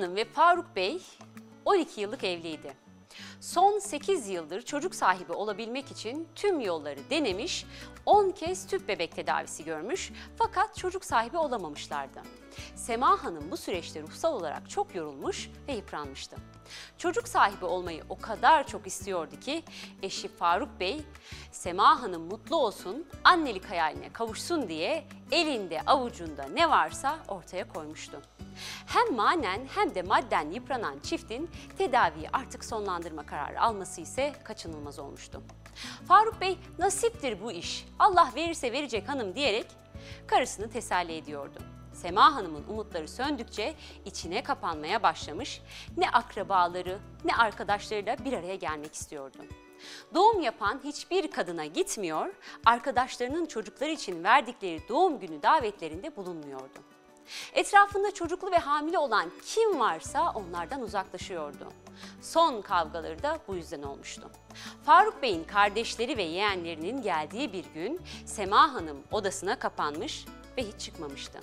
Hanım ve Faruk Bey 12 yıllık evliydi. Son 8 yıldır çocuk sahibi olabilmek için tüm yolları denemiş, 10 kez tüp bebek tedavisi görmüş fakat çocuk sahibi olamamışlardı. Sema Hanım bu süreçte ruhsal olarak çok yorulmuş ve yıpranmıştı. Çocuk sahibi olmayı o kadar çok istiyordu ki eşi Faruk Bey, Sema Hanım mutlu olsun, annelik hayaline kavuşsun diye elinde avucunda ne varsa ortaya koymuştu. Hem manen hem de madden yıpranan çiftin tedaviyi artık sonlandırma kararı alması ise kaçınılmaz olmuştu. Faruk Bey nasiptir bu iş, Allah verirse verecek hanım diyerek karısını teselli ediyordu. Sema Hanım'ın umutları söndükçe içine kapanmaya başlamış, ne akrabaları ne arkadaşlarıyla bir araya gelmek istiyordu. Doğum yapan hiçbir kadına gitmiyor, arkadaşlarının çocukları için verdikleri doğum günü davetlerinde bulunmuyordu. Etrafında çocuklu ve hamile olan kim varsa onlardan uzaklaşıyordu. Son kavgaları da bu yüzden olmuştu. Faruk Bey'in kardeşleri ve yeğenlerinin geldiği bir gün Sema Hanım odasına kapanmış ve hiç çıkmamıştı.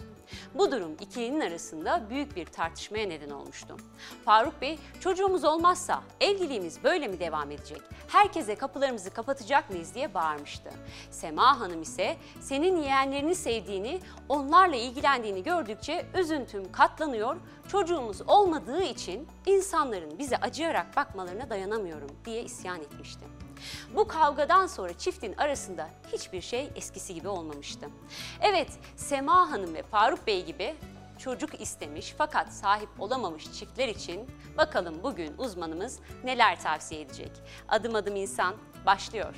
Bu durum ikilinin arasında büyük bir tartışmaya neden olmuştu. Faruk Bey, çocuğumuz olmazsa evliliğimiz böyle mi devam edecek? Herkese kapılarımızı kapatacak mıyız diye bağırmıştı. Sema Hanım ise senin yeğenlerini sevdiğini, onlarla ilgilendiğini gördükçe üzüntüm katlanıyor, çocuğumuz olmadığı için insanların bize acıyarak bakmalarına dayanamıyorum diye isyan etmişti. Bu kavgadan sonra çiftin arasında hiçbir şey eskisi gibi olmamıştı. Evet, Sema Hanım ve Faruk Bey gibi çocuk istemiş fakat sahip olamamış çiftler için bakalım bugün uzmanımız neler tavsiye edecek. Adım adım insan başlıyor.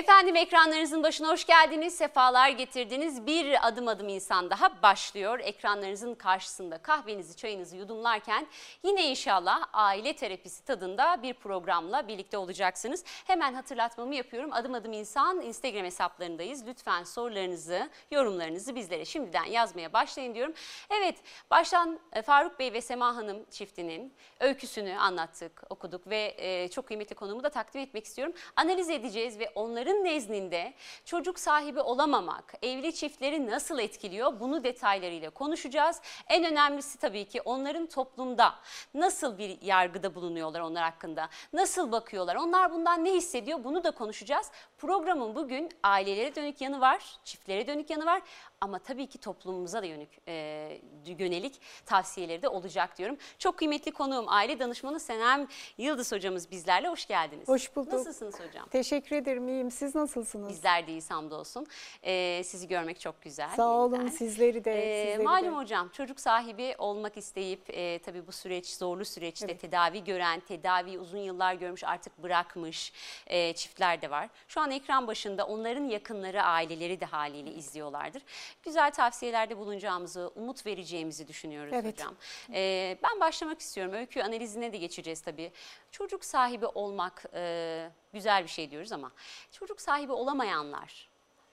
Efendim ekranlarınızın başına hoş geldiniz, sefalar getirdiniz. Bir adım adım insan daha başlıyor. Ekranlarınızın karşısında kahvenizi, çayınızı yudumlarken yine inşallah aile terapisi tadında bir programla birlikte olacaksınız. Hemen hatırlatmamı yapıyorum. Adım adım insan Instagram hesaplarındayız. Lütfen sorularınızı, yorumlarınızı bizlere şimdiden yazmaya başlayın diyorum. Evet, baştan e, Faruk Bey ve Sema Hanım çiftinin öyküsünü anlattık, okuduk ve e, çok kıymetli konumu da takdim etmek istiyorum. Analiz edeceğiz ve onları onların nezdinde çocuk sahibi olamamak evli çiftleri nasıl etkiliyor? Bunu detaylarıyla konuşacağız. En önemlisi tabii ki onların toplumda nasıl bir yargıda bulunuyorlar onlar hakkında, nasıl bakıyorlar, onlar bundan ne hissediyor? Bunu da konuşacağız. Programın bugün ailelere dönük yanı var, çiftlere dönük yanı var ama tabii ki toplumumuza da yönük, e, yönelik tavsiyeleri de olacak diyorum. Çok kıymetli konuğum aile danışmanı Senem Yıldız hocamız bizlerle. Hoş geldiniz. Hoş bulduk. Nasılsınız hocam? Teşekkür ederim. İyiyim. Siz nasılsınız? Bizler de iyiyiz hamdolsun. E, sizi görmek çok güzel. Sağ olun yeniden. sizleri de. E, sizleri malum de. hocam çocuk sahibi olmak isteyip e, tabii bu süreç zorlu süreçte evet. tedavi gören, tedavi uzun yıllar görmüş artık bırakmış e, çiftler de var. Şu an ekran başında onların yakınları, aileleri de haliyle izliyorlardır güzel tavsiyelerde bulunacağımızı, umut vereceğimizi düşünüyoruz evet. hocam. Ee, ben başlamak istiyorum. Öykü analizine de geçeceğiz tabii. Çocuk sahibi olmak e, güzel bir şey diyoruz ama çocuk sahibi olamayanlar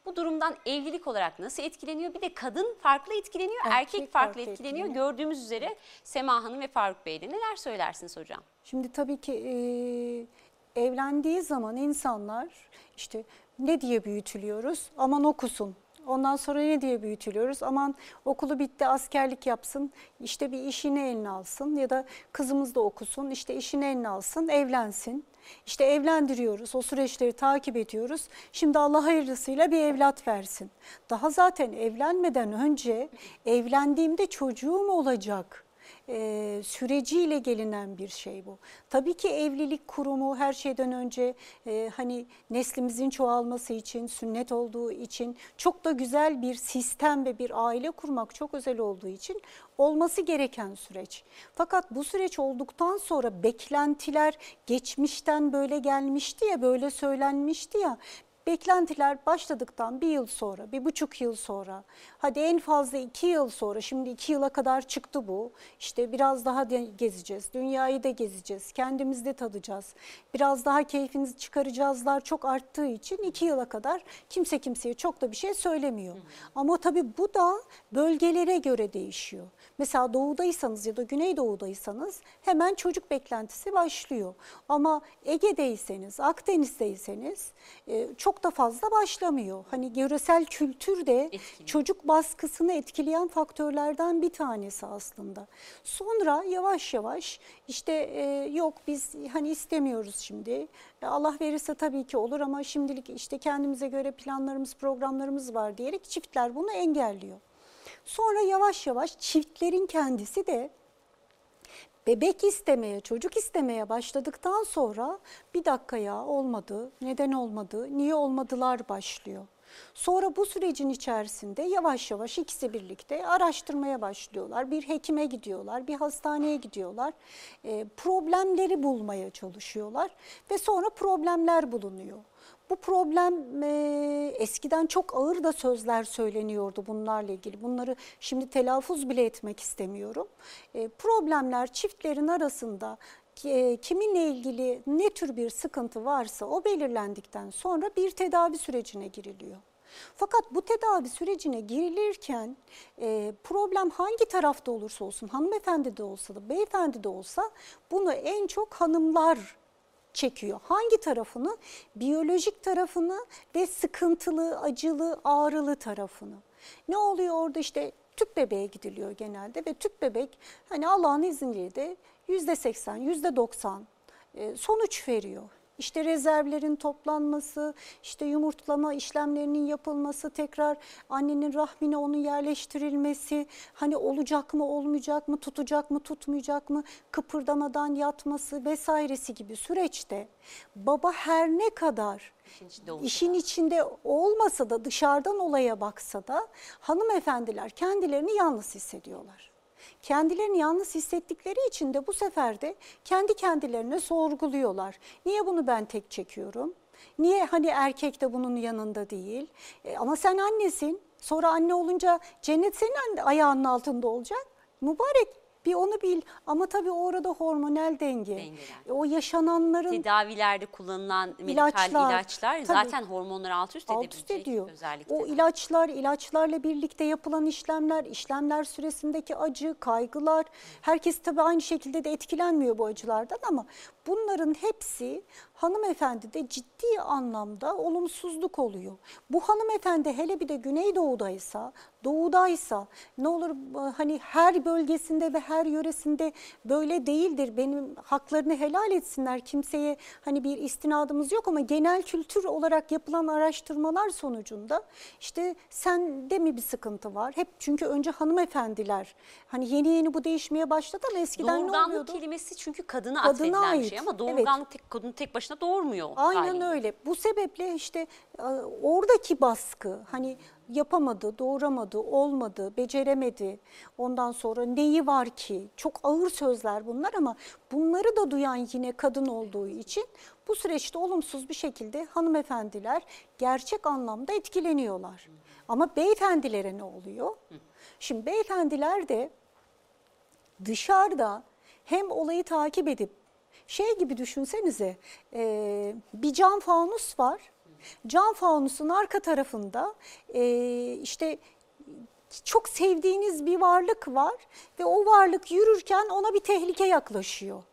bu durumdan evlilik olarak nasıl etkileniyor? Bir de kadın farklı etkileniyor, erkek, erkek farklı, farklı etkileniyor. etkileniyor. Gördüğümüz üzere Sema Hanım ve Faruk Bey'de. Neler söylersiniz hocam? Şimdi tabii ki e, evlendiği zaman insanlar işte ne diye büyütülüyoruz? Aman okusun, Ondan sonra ne diye büyütülüyoruz? Aman okulu bitti askerlik yapsın, işte bir işini eline alsın ya da kızımız da okusun, işte işini eline alsın, evlensin. İşte evlendiriyoruz, o süreçleri takip ediyoruz. Şimdi Allah hayırlısıyla bir evlat versin. Daha zaten evlenmeden önce evlendiğimde çocuğum olacak e, süreciyle gelinen bir şey bu. Tabii ki evlilik kurumu her şeyden önce e, hani neslimizin çoğalması için, sünnet olduğu için çok da güzel bir sistem ve bir aile kurmak çok özel olduğu için olması gereken süreç. Fakat bu süreç olduktan sonra beklentiler geçmişten böyle gelmişti ya, böyle söylenmişti ya beklentiler başladıktan bir yıl sonra, bir buçuk yıl sonra, hadi en fazla iki yıl sonra, şimdi iki yıla kadar çıktı bu. İşte biraz daha gezeceğiz, dünyayı da gezeceğiz, kendimiz de tadacağız. Biraz daha keyfinizi çıkaracağızlar çok arttığı için iki yıla kadar kimse kimseye çok da bir şey söylemiyor. Ama tabii bu da bölgelere göre değişiyor. Mesela doğudaysanız ya da güneydoğudaysanız hemen çocuk beklentisi başlıyor. Ama Ege'deyseniz, Akdeniz'deyseniz e, çok da fazla başlamıyor. Hani yöresel kültür de Etkili. çocuk baskısını etkileyen faktörlerden bir tanesi aslında. Sonra yavaş yavaş işte e, yok biz hani istemiyoruz şimdi. E, Allah verirse tabii ki olur ama şimdilik işte kendimize göre planlarımız, programlarımız var diyerek çiftler bunu engelliyor. Sonra yavaş yavaş çiftlerin kendisi de bebek istemeye, çocuk istemeye başladıktan sonra bir dakika ya olmadı, neden olmadı, niye olmadılar başlıyor. Sonra bu sürecin içerisinde yavaş yavaş ikisi birlikte araştırmaya başlıyorlar. Bir hekime gidiyorlar, bir hastaneye gidiyorlar. E, problemleri bulmaya çalışıyorlar ve sonra problemler bulunuyor. Bu problem e, eskiden çok ağır da sözler söyleniyordu bunlarla ilgili. Bunları şimdi telaffuz bile etmek istemiyorum. E, problemler çiftlerin arasında e, kiminle ilgili ne tür bir sıkıntı varsa o belirlendikten sonra bir tedavi sürecine giriliyor. Fakat bu tedavi sürecine girilirken e, problem hangi tarafta olursa olsun, hanımefendi de olsa da beyefendi de olsa bunu en çok hanımlar çekiyor. Hangi tarafını? Biyolojik tarafını ve sıkıntılı, acılı, ağrılı tarafını. Ne oluyor orada işte tüp bebeğe gidiliyor genelde ve tüp bebek hani Allah'ın izniyle de %80, %90 e, sonuç veriyor. İşte rezervlerin toplanması, işte yumurtlama işlemlerinin yapılması, tekrar annenin rahmine onun yerleştirilmesi, hani olacak mı olmayacak mı, tutacak mı tutmayacak mı, kıpırdamadan yatması vesairesi gibi süreçte baba her ne kadar İşin içinde olsa işin içinde olmasa da dışarıdan olaya baksa da hanımefendiler kendilerini yalnız hissediyorlar. Kendilerini yalnız hissettikleri için de bu sefer de kendi kendilerine sorguluyorlar. Niye bunu ben tek çekiyorum? Niye hani erkek de bunun yanında değil? E, ama sen annesin. Sonra anne olunca cennet senin ayağının altında olacak. Mübarek bir onu bil. Ama tabii orada hormonal denge. Dengeler. E, o yaşananların tedavilerde kullanılan medikal İlaçlar, ilaçlar, tabii. zaten hormonları alt üst alt edebilecek üst ediyor. özellikle. O ilaçlar, ilaçlarla birlikte yapılan işlemler, işlemler süresindeki acı, kaygılar, herkes tabii aynı şekilde de etkilenmiyor bu acılardan ama bunların hepsi hanımefendide ciddi anlamda olumsuzluk oluyor. Bu hanımefendi hele bir de Güneydoğu'daysa, doğudaysa ne olur hani her bölgesinde ve her yöresinde böyle değildir. Benim haklarını helal etsinler. Kimseye hani bir istinadımız yok ama genel kültür olarak yapılan araştırmalar sonucunda işte sende mi bir sıkıntı var? Hep çünkü önce hanımefendiler hani yeni yeni bu değişmeye başladı ama eskiden ne Doğurganlık oluyordu? kelimesi çünkü kadına, Kadına atfedilen bir ait, şey ama evet. doğurganlık tek, kadın tek başına doğurmuyor. Aynen haliyle. öyle. Bu sebeple işte e, oradaki baskı hani yapamadı, doğuramadı, olmadı, beceremedi. Ondan sonra neyi var ki? Çok ağır sözler bunlar ama bunları da duyan yine kadın olduğu için bu süreçte olumsuz bir şekilde hanımefendiler gerçek anlamda etkileniyorlar. Ama beyefendilere ne oluyor? Şimdi beyefendiler de dışarıda hem olayı takip edip şey gibi düşünsenize e, bir cam fanus var. Cam fanusun arka tarafında e, işte çok sevdiğiniz bir varlık var ve o varlık yürürken ona bir tehlike yaklaşıyor.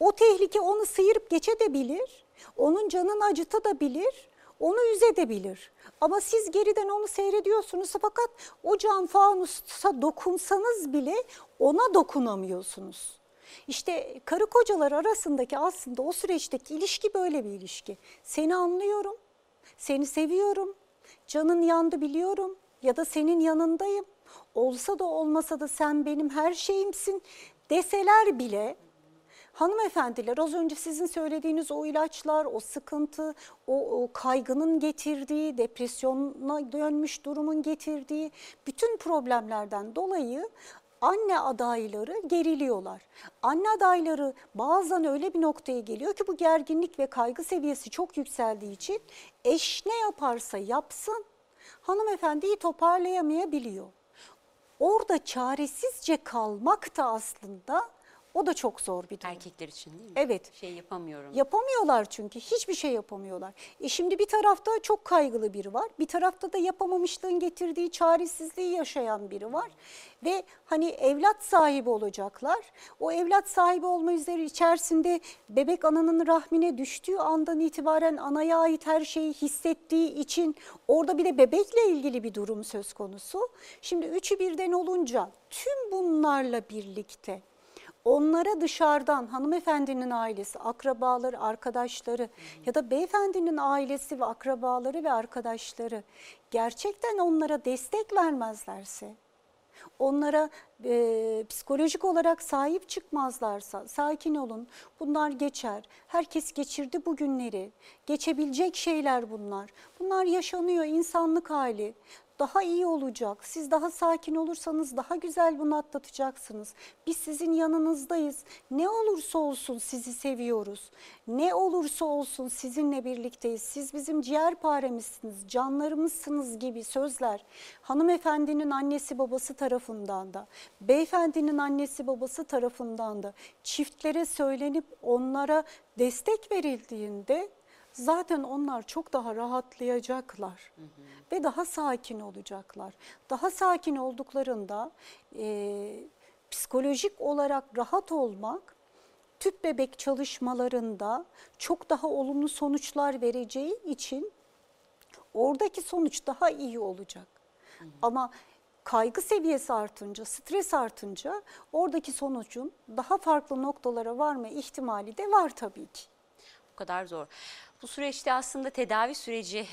O tehlike onu sıyırıp geçebilir, onun canını acıtabilir, onu üzebilir. Ama siz geriden onu seyrediyorsunuz fakat o cam fanusa dokunsanız bile ona dokunamıyorsunuz. İşte karı kocalar arasındaki aslında o süreçteki ilişki böyle bir ilişki. Seni anlıyorum, seni seviyorum, canın yandı biliyorum ya da senin yanındayım. Olsa da olmasa da sen benim her şeyimsin deseler bile Hanımefendiler az önce sizin söylediğiniz o ilaçlar, o sıkıntı, o, o kaygının getirdiği, depresyona dönmüş durumun getirdiği bütün problemlerden dolayı anne adayları geriliyorlar. Anne adayları bazen öyle bir noktaya geliyor ki bu gerginlik ve kaygı seviyesi çok yükseldiği için eş ne yaparsa yapsın hanımefendiyi toparlayamayabiliyor. Orada çaresizce kalmak da aslında o da çok zor bir durum. Erkekler için değil mi? Evet. Şey yapamıyorum. Yapamıyorlar çünkü hiçbir şey yapamıyorlar. E şimdi bir tarafta çok kaygılı biri var. Bir tarafta da yapamamışlığın getirdiği çaresizliği yaşayan biri var. Ve hani evlat sahibi olacaklar. O evlat sahibi olma üzeri içerisinde bebek ananın rahmine düştüğü andan itibaren anaya ait her şeyi hissettiği için orada bir de bebekle ilgili bir durum söz konusu. Şimdi üçü birden olunca tüm bunlarla birlikte onlara dışarıdan hanımefendinin ailesi, akrabaları, arkadaşları ya da beyefendinin ailesi ve akrabaları ve arkadaşları gerçekten onlara destek vermezlerse, onlara e, psikolojik olarak sahip çıkmazlarsa sakin olun bunlar geçer. Herkes geçirdi bu günleri. Geçebilecek şeyler bunlar. Bunlar yaşanıyor insanlık hali daha iyi olacak. Siz daha sakin olursanız daha güzel bunu atlatacaksınız. Biz sizin yanınızdayız. Ne olursa olsun sizi seviyoruz. Ne olursa olsun sizinle birlikteyiz. Siz bizim ciğerparemizsiniz, canlarımızsınız gibi sözler hanımefendinin annesi babası tarafından da, beyefendinin annesi babası tarafından da çiftlere söylenip onlara destek verildiğinde zaten onlar çok daha rahatlayacaklar hı hı. ve daha sakin olacaklar. Daha sakin olduklarında e, psikolojik olarak rahat olmak tüp bebek çalışmalarında çok daha olumlu sonuçlar vereceği için oradaki sonuç daha iyi olacak. Hı hı. Ama kaygı seviyesi artınca, stres artınca oradaki sonucun daha farklı noktalara varma ihtimali de var tabii ki. Bu kadar zor. Bu süreçte aslında tedavi süreci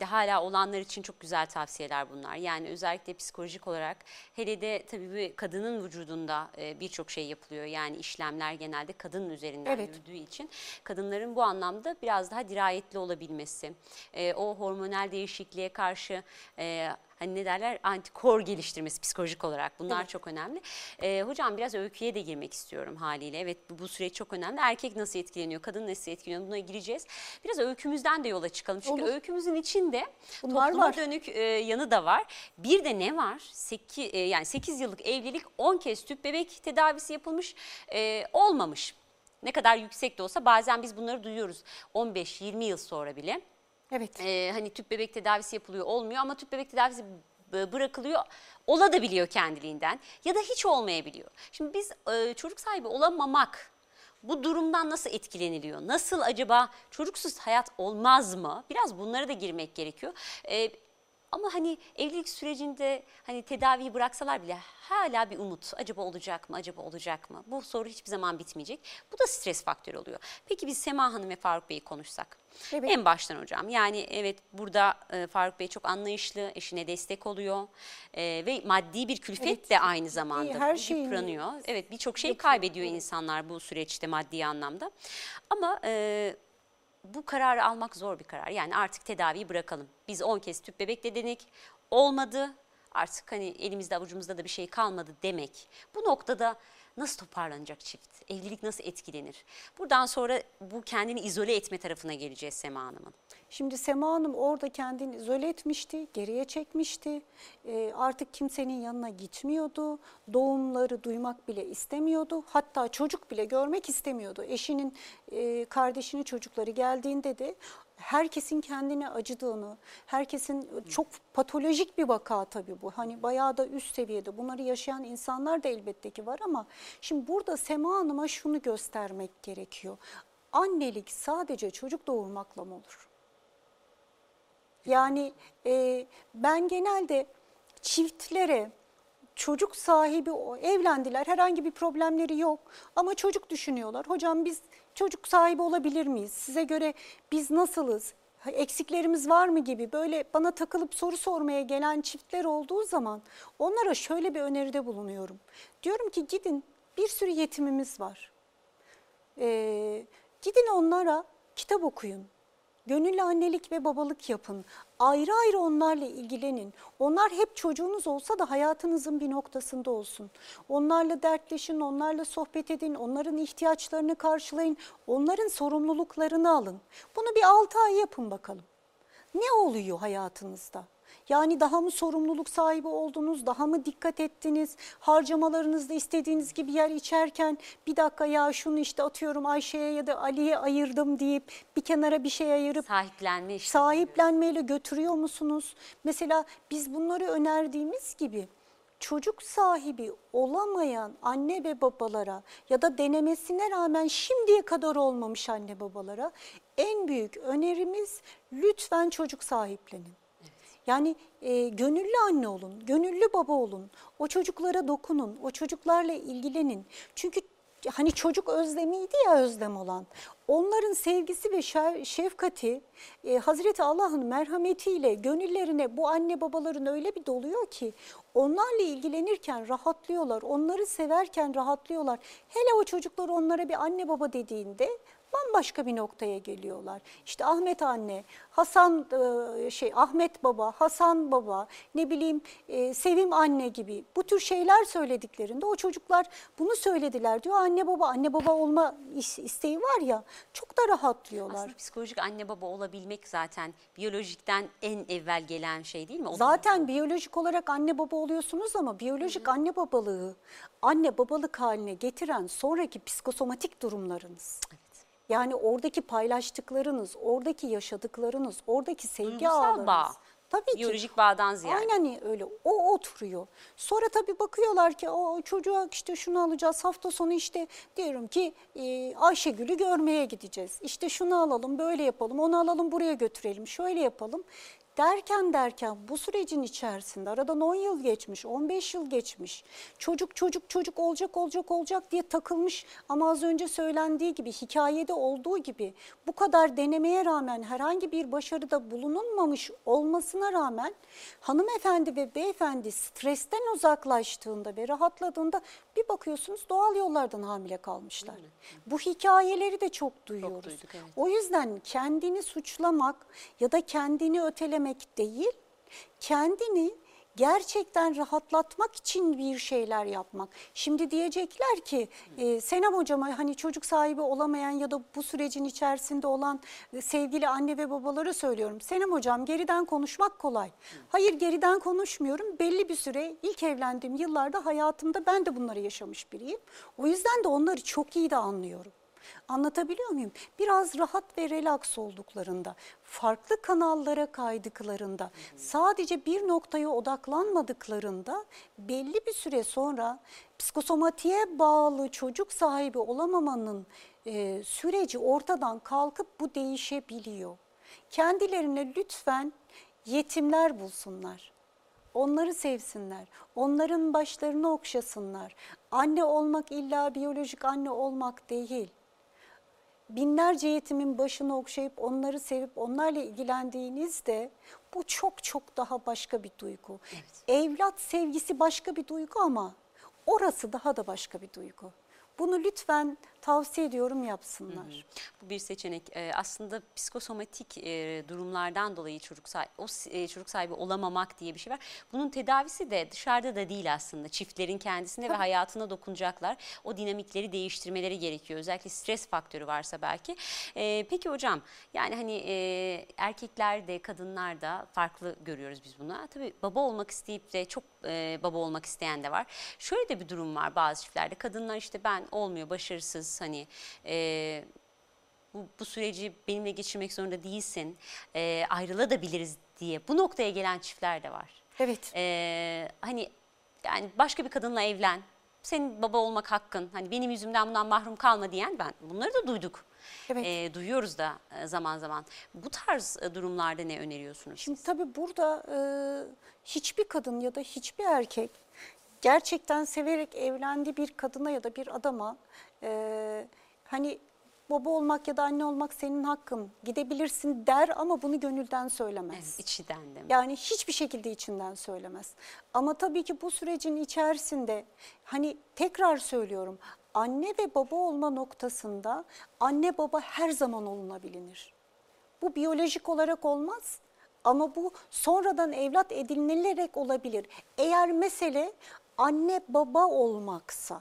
de hala olanlar için çok güzel tavsiyeler bunlar. Yani özellikle psikolojik olarak hele de tabii bir kadının vücudunda birçok şey yapılıyor. Yani işlemler genelde kadının üzerinden evet. yürüdüğü için kadınların bu anlamda biraz daha dirayetli olabilmesi, o hormonal değişikliğe karşı hani ne derler antikor geliştirmesi psikolojik olarak bunlar evet. çok önemli. Ee, hocam biraz öyküye de girmek istiyorum haliyle. Evet bu, bu süreç çok önemli. Erkek nasıl etkileniyor, kadın nasıl etkileniyor buna gireceğiz. Biraz öykümüzden de yola çıkalım. Çünkü Olur. öykümüzün içinde Bunlar topluma var. dönük e, yanı da var. Bir de ne var? 8, e, yani 8 yıllık evlilik 10 kez tüp bebek tedavisi yapılmış e, olmamış. Ne kadar yüksek de olsa bazen biz bunları duyuyoruz 15-20 yıl sonra bile. Evet. Ee, hani tüp bebek tedavisi yapılıyor olmuyor ama tüp bebek tedavisi bırakılıyor ola da biliyor kendiliğinden ya da hiç olmayabiliyor. Şimdi biz e, çocuk sahibi olamamak bu durumdan nasıl etkileniliyor? Nasıl acaba çocuksuz hayat olmaz mı? Biraz bunlara da girmek gerekiyor. Ee, ama hani evlilik sürecinde hani tedaviyi bıraksalar bile hala bir umut. Acaba olacak mı? Acaba olacak mı? Bu soru hiçbir zaman bitmeyecek. Bu da stres faktörü oluyor. Peki biz Sema Hanım ve Faruk Bey'i konuşsak. Evet. En baştan hocam yani evet burada e, Faruk Bey çok anlayışlı, eşine destek oluyor e, ve maddi bir külfet evet. de aynı zamanda her yıpranıyor. Evet birçok şey kaybediyor insanlar bu süreçte maddi anlamda. Ama e, bu kararı almak zor bir karar. Yani artık tedaviyi bırakalım. Biz 10 kez tüp bebekle denedik. Olmadı. Artık hani elimizde avucumuzda da bir şey kalmadı demek. Bu noktada nasıl toparlanacak çift? Evlilik nasıl etkilenir? Buradan sonra bu kendini izole etme tarafına geleceğiz Sema Hanım'ın. Şimdi Sema Hanım orada kendini izole etmişti, geriye çekmişti. E, artık kimsenin yanına gitmiyordu. Doğumları duymak bile istemiyordu. Hatta çocuk bile görmek istemiyordu. Eşinin e, kardeşinin çocukları geldiğinde de herkesin kendine acıdığını, herkesin çok patolojik bir vaka tabii bu. Hani bayağı da üst seviyede bunları yaşayan insanlar da elbette ki var ama şimdi burada Sema Hanım'a şunu göstermek gerekiyor. Annelik sadece çocuk doğurmakla mı olur? Yani e, ben genelde çiftlere çocuk sahibi evlendiler herhangi bir problemleri yok ama çocuk düşünüyorlar. Hocam biz çocuk sahibi olabilir miyiz? Size göre biz nasılız? eksiklerimiz var mı gibi böyle bana takılıp soru sormaya gelen çiftler olduğu zaman onlara şöyle bir öneride bulunuyorum. Diyorum ki gidin bir sürü yetimimiz var. Ee, gidin onlara kitap okuyun. Gönüllü annelik ve babalık yapın. Ayrı ayrı onlarla ilgilenin. Onlar hep çocuğunuz olsa da hayatınızın bir noktasında olsun. Onlarla dertleşin, onlarla sohbet edin, onların ihtiyaçlarını karşılayın, onların sorumluluklarını alın. Bunu bir 6 ay yapın bakalım. Ne oluyor hayatınızda? Yani daha mı sorumluluk sahibi oldunuz, daha mı dikkat ettiniz, harcamalarınızda istediğiniz gibi yer içerken bir dakika ya şunu işte atıyorum Ayşe'ye ya da Ali'ye ayırdım deyip bir kenara bir şey ayırıp Sahiplenme işte. sahiplenmeyle götürüyor musunuz? Mesela biz bunları önerdiğimiz gibi çocuk sahibi olamayan anne ve babalara ya da denemesine rağmen şimdiye kadar olmamış anne babalara en büyük önerimiz lütfen çocuk sahiplenin. Yani e, gönüllü anne olun, gönüllü baba olun, o çocuklara dokunun, o çocuklarla ilgilenin. Çünkü hani çocuk özlemiydi ya özlem olan. Onların sevgisi ve şefkati e, Hazreti Allah'ın merhametiyle gönüllerine bu anne babaların öyle bir doluyor ki onlarla ilgilenirken rahatlıyorlar, onları severken rahatlıyorlar. Hele o çocuklar onlara bir anne baba dediğinde bambaşka bir noktaya geliyorlar. İşte Ahmet anne, Hasan e, şey Ahmet baba, Hasan baba, ne bileyim e, Sevim anne gibi bu tür şeyler söylediklerinde o çocuklar bunu söylediler diyor. Anne baba, anne baba olma is- isteği var ya çok da rahatlıyorlar. Aslında psikolojik anne baba olabilmek zaten biyolojikten en evvel gelen şey değil mi? O Zaten biyolojik olarak anne baba oluyorsunuz ama biyolojik anne babalığı anne babalık haline getiren sonraki psikosomatik durumlarınız. Yani oradaki paylaştıklarınız, oradaki yaşadıklarınız, oradaki sevgi Duygusal ağlarınız. bağ. Tabii ki. Biyolojik bağdan ziyade. Aynen öyle. O oturuyor. Sonra tabii bakıyorlar ki o çocuğa işte şunu alacağız. Hafta sonu işte diyorum ki e, Ayşegül'ü görmeye gideceğiz. İşte şunu alalım, böyle yapalım, onu alalım, buraya götürelim, şöyle yapalım. Derken derken bu sürecin içerisinde aradan 10 yıl geçmiş, 15 yıl geçmiş. Çocuk çocuk çocuk olacak olacak olacak diye takılmış ama az önce söylendiği gibi hikayede olduğu gibi bu kadar denemeye rağmen herhangi bir başarıda bulunulmamış olmasına rağmen hanımefendi ve beyefendi stresten uzaklaştığında ve rahatladığında bir bakıyorsunuz doğal yollardan hamile kalmışlar. Bu hikayeleri de çok duyuyoruz. duyduk, evet. O yüzden kendini suçlamak ya da kendini ötelemek değil, kendini gerçekten rahatlatmak için bir şeyler yapmak. Şimdi diyecekler ki e, Senem hocama hani çocuk sahibi olamayan ya da bu sürecin içerisinde olan e, sevgili anne ve babaları söylüyorum. Senem hocam geriden konuşmak kolay. Hayır geriden konuşmuyorum. Belli bir süre ilk evlendiğim yıllarda hayatımda ben de bunları yaşamış biriyim. O yüzden de onları çok iyi de anlıyorum. Anlatabiliyor muyum? Biraz rahat ve relax olduklarında, farklı kanallara kaydıklarında, sadece bir noktaya odaklanmadıklarında belli bir süre sonra psikosomatiğe bağlı çocuk sahibi olamamanın e, süreci ortadan kalkıp bu değişebiliyor. Kendilerine lütfen yetimler bulsunlar. Onları sevsinler. Onların başlarını okşasınlar. Anne olmak illa biyolojik anne olmak değil. Binlerce yetimin başını okşayıp onları sevip onlarla ilgilendiğinizde bu çok çok daha başka bir duygu. Evlat sevgisi başka bir duygu ama orası daha da başka bir duygu. Bunu lütfen tavsiye ediyorum yapsınlar. Bu bir seçenek. Ee, aslında psikosomatik e, durumlardan dolayı çocuk sahibi, o e, çocuk sahibi olamamak diye bir şey var. Bunun tedavisi de dışarıda da değil aslında. Çiftlerin kendisine ve hayatına dokunacaklar. O dinamikleri değiştirmeleri gerekiyor. Özellikle stres faktörü varsa belki. Ee, peki hocam yani hani e, erkekler de kadınlar da farklı görüyoruz biz bunu. Tabii baba olmak isteyip de çok e, baba olmak isteyen de var. Şöyle de bir durum var bazı çiftlerde. Kadınlar işte ben olmuyor başarısız hani e, bu, bu süreci benimle geçirmek zorunda değilsin, e, ayrılabiliriz diye bu noktaya gelen çiftler de var. Evet. E, hani yani başka bir kadınla evlen, senin baba olmak hakkın, hani benim yüzümden bundan mahrum kalma diyen ben bunları da duyduk. Evet. E, duyuyoruz da zaman zaman. Bu tarz durumlarda ne öneriyorsunuz? Şimdi tabii burada e, hiçbir kadın ya da hiçbir erkek gerçekten severek evlendiği bir kadına ya da bir adama e, hani baba olmak ya da anne olmak senin hakkın gidebilirsin der ama bunu gönülden söylemez. Evet, içiden de mi? Yani hiçbir şekilde içinden söylemez. Ama tabii ki bu sürecin içerisinde hani tekrar söylüyorum anne ve baba olma noktasında anne baba her zaman olunabilir. Bu biyolojik olarak olmaz. Ama bu sonradan evlat edinilerek olabilir. Eğer mesele anne baba olmaksa.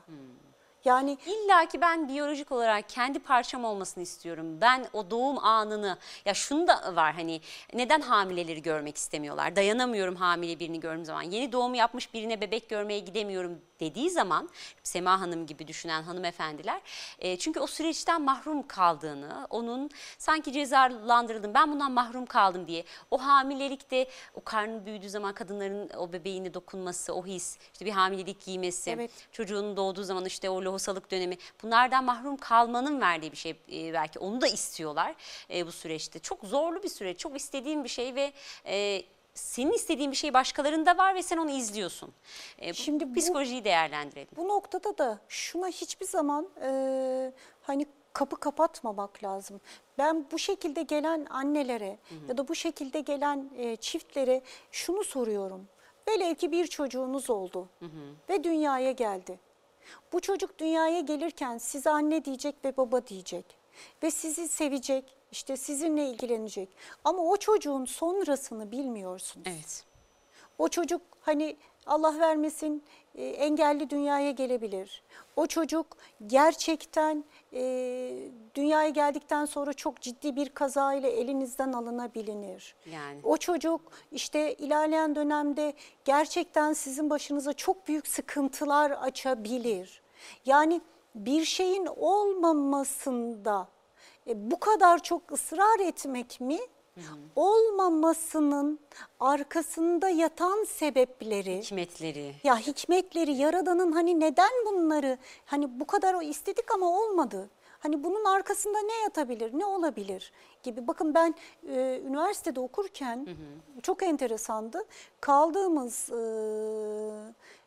Yani İlla ki ben biyolojik olarak kendi parçam olmasını istiyorum. Ben o doğum anını ya şunu da var hani neden hamileleri görmek istemiyorlar? Dayanamıyorum hamile birini gördüğüm zaman. Yeni doğum yapmış birine bebek görmeye gidemiyorum dediği zaman Sema Hanım gibi düşünen hanımefendiler e, çünkü o süreçten mahrum kaldığını, onun sanki cezalandırıldım ben bundan mahrum kaldım diye o hamilelikte o karnı büyüdüğü zaman kadınların o bebeğine dokunması, o his, işte bir hamilelik giymesi, Evet. çocuğun doğduğu zaman işte o lohusalık dönemi bunlardan mahrum kalmanın verdiği bir şey e, belki onu da istiyorlar e, bu süreçte. Çok zorlu bir süreç, çok istediğin bir şey ve e, senin istediğin bir şey başkalarında var ve sen onu izliyorsun. E, Şimdi bu- psikolojiyi değerlendirelim. Bu noktada da şuna hiçbir zaman e, hani kapı kapatmamak lazım. Ben bu şekilde gelen annelere ya da bu şekilde gelen e, çiftlere şunu soruyorum. Velev ki bir çocuğunuz oldu ve dünyaya geldi. Bu çocuk dünyaya gelirken size anne diyecek ve baba diyecek ve sizi sevecek, işte sizinle ilgilenecek. Ama o çocuğun sonrasını bilmiyorsunuz. Evet. O çocuk hani Allah vermesin e, engelli dünyaya gelebilir. O çocuk gerçekten e, dünyaya geldikten sonra çok ciddi bir kaza ile elinizden alınabilir. Yani. O çocuk işte ilerleyen dönemde gerçekten sizin başınıza çok büyük sıkıntılar açabilir. Yani bir şeyin olmamasında e, bu kadar çok ısrar etmek mi? Olmamasının arkasında yatan sebepleri, Hikmetleri. ya hikmetleri, Yaradan'ın hani neden bunları, hani bu kadar o istedik ama olmadı. Hani bunun arkasında ne yatabilir, ne olabilir gibi. Bakın ben e, üniversitede okurken çok enteresandı. Kaldığımız e,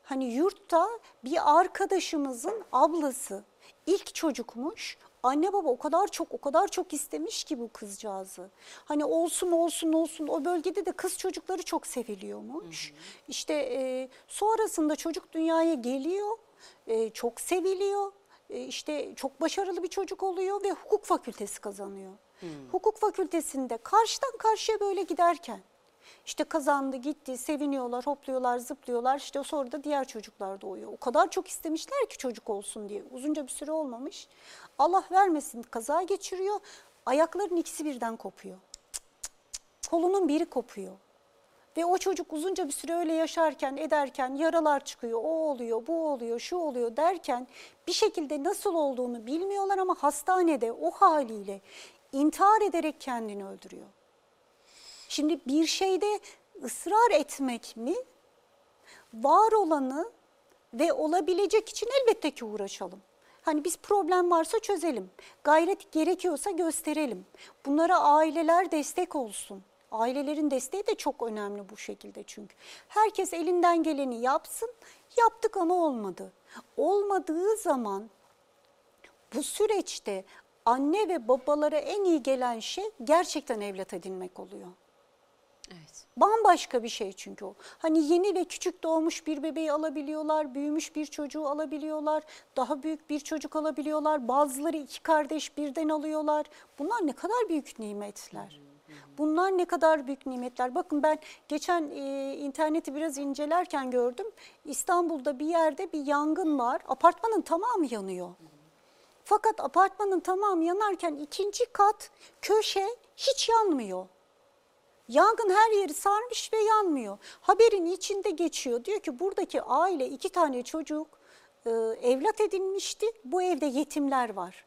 hani yurtta bir arkadaşımızın ablası ilk çocukmuş. Anne baba o kadar çok o kadar çok istemiş ki bu kızcağızı. Hani olsun olsun olsun o bölgede de kız çocukları çok seviliyormuş. İşte e, sonrasında çocuk dünyaya geliyor. e, çok seviliyor. E, işte çok başarılı bir çocuk oluyor ve hukuk fakültesi kazanıyor. Hukuk fakültesinde karşıdan karşıya böyle giderken işte kazandı gitti seviniyorlar hopluyorlar zıplıyorlar işte sonra da diğer çocuklar doğuyor. O kadar çok istemişler ki çocuk olsun diye uzunca bir süre olmamış. Allah vermesin kaza geçiriyor ayakların ikisi birden kopuyor. Kolunun biri kopuyor. Ve o çocuk uzunca bir süre öyle yaşarken, ederken yaralar çıkıyor, o oluyor, bu oluyor, şu oluyor derken bir şekilde nasıl olduğunu bilmiyorlar ama hastanede o haliyle intihar ederek kendini öldürüyor. Şimdi bir şeyde ısrar etmek mi? Var olanı ve olabilecek için elbette ki uğraşalım. Hani biz problem varsa çözelim. Gayret gerekiyorsa gösterelim. Bunlara aileler destek olsun. Ailelerin desteği de çok önemli bu şekilde çünkü. Herkes elinden geleni yapsın. Yaptık ama olmadı. Olmadığı zaman bu süreçte anne ve babalara en iyi gelen şey gerçekten evlat edinmek oluyor. Evet. Bambaşka bir şey çünkü o. Hani yeni ve küçük doğmuş bir bebeği alabiliyorlar, büyümüş bir çocuğu alabiliyorlar, daha büyük bir çocuk alabiliyorlar. Bazıları iki kardeş birden alıyorlar. Bunlar ne kadar büyük nimetler. Bunlar ne kadar büyük nimetler. Bakın ben geçen e, interneti biraz incelerken gördüm. İstanbul'da bir yerde bir yangın var. Apartmanın tamamı yanıyor. Fakat apartmanın tamamı yanarken ikinci kat köşe hiç yanmıyor. Yangın her yeri sarmış ve yanmıyor. Haberin içinde geçiyor. Diyor ki buradaki aile iki tane çocuk e, evlat edinmişti. Bu evde yetimler var.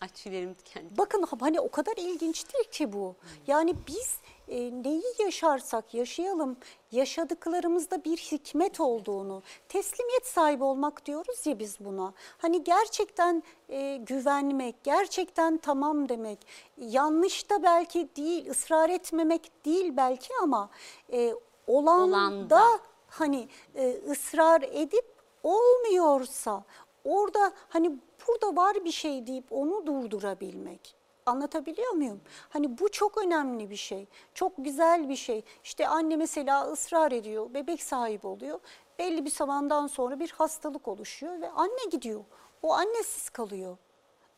Ay tüylerim diken. Bakın hani o kadar ilginçtir ki bu. Yani biz e, neyi yaşarsak yaşayalım yaşadıklarımızda bir hikmet olduğunu, teslimiyet sahibi olmak diyoruz ya biz buna. Hani gerçekten e, güvenmek, gerçekten tamam demek, yanlış da belki değil, ısrar etmemek değil belki ama e, olanda, Olanda. hani e, ısrar edip olmuyorsa orada hani burada var bir şey deyip onu durdurabilmek. Anlatabiliyor muyum? Hani bu çok önemli bir şey. Çok güzel bir şey. İşte anne mesela ısrar ediyor, bebek sahibi oluyor. Belli bir zamandan sonra bir hastalık oluşuyor ve anne gidiyor. O annesiz kalıyor.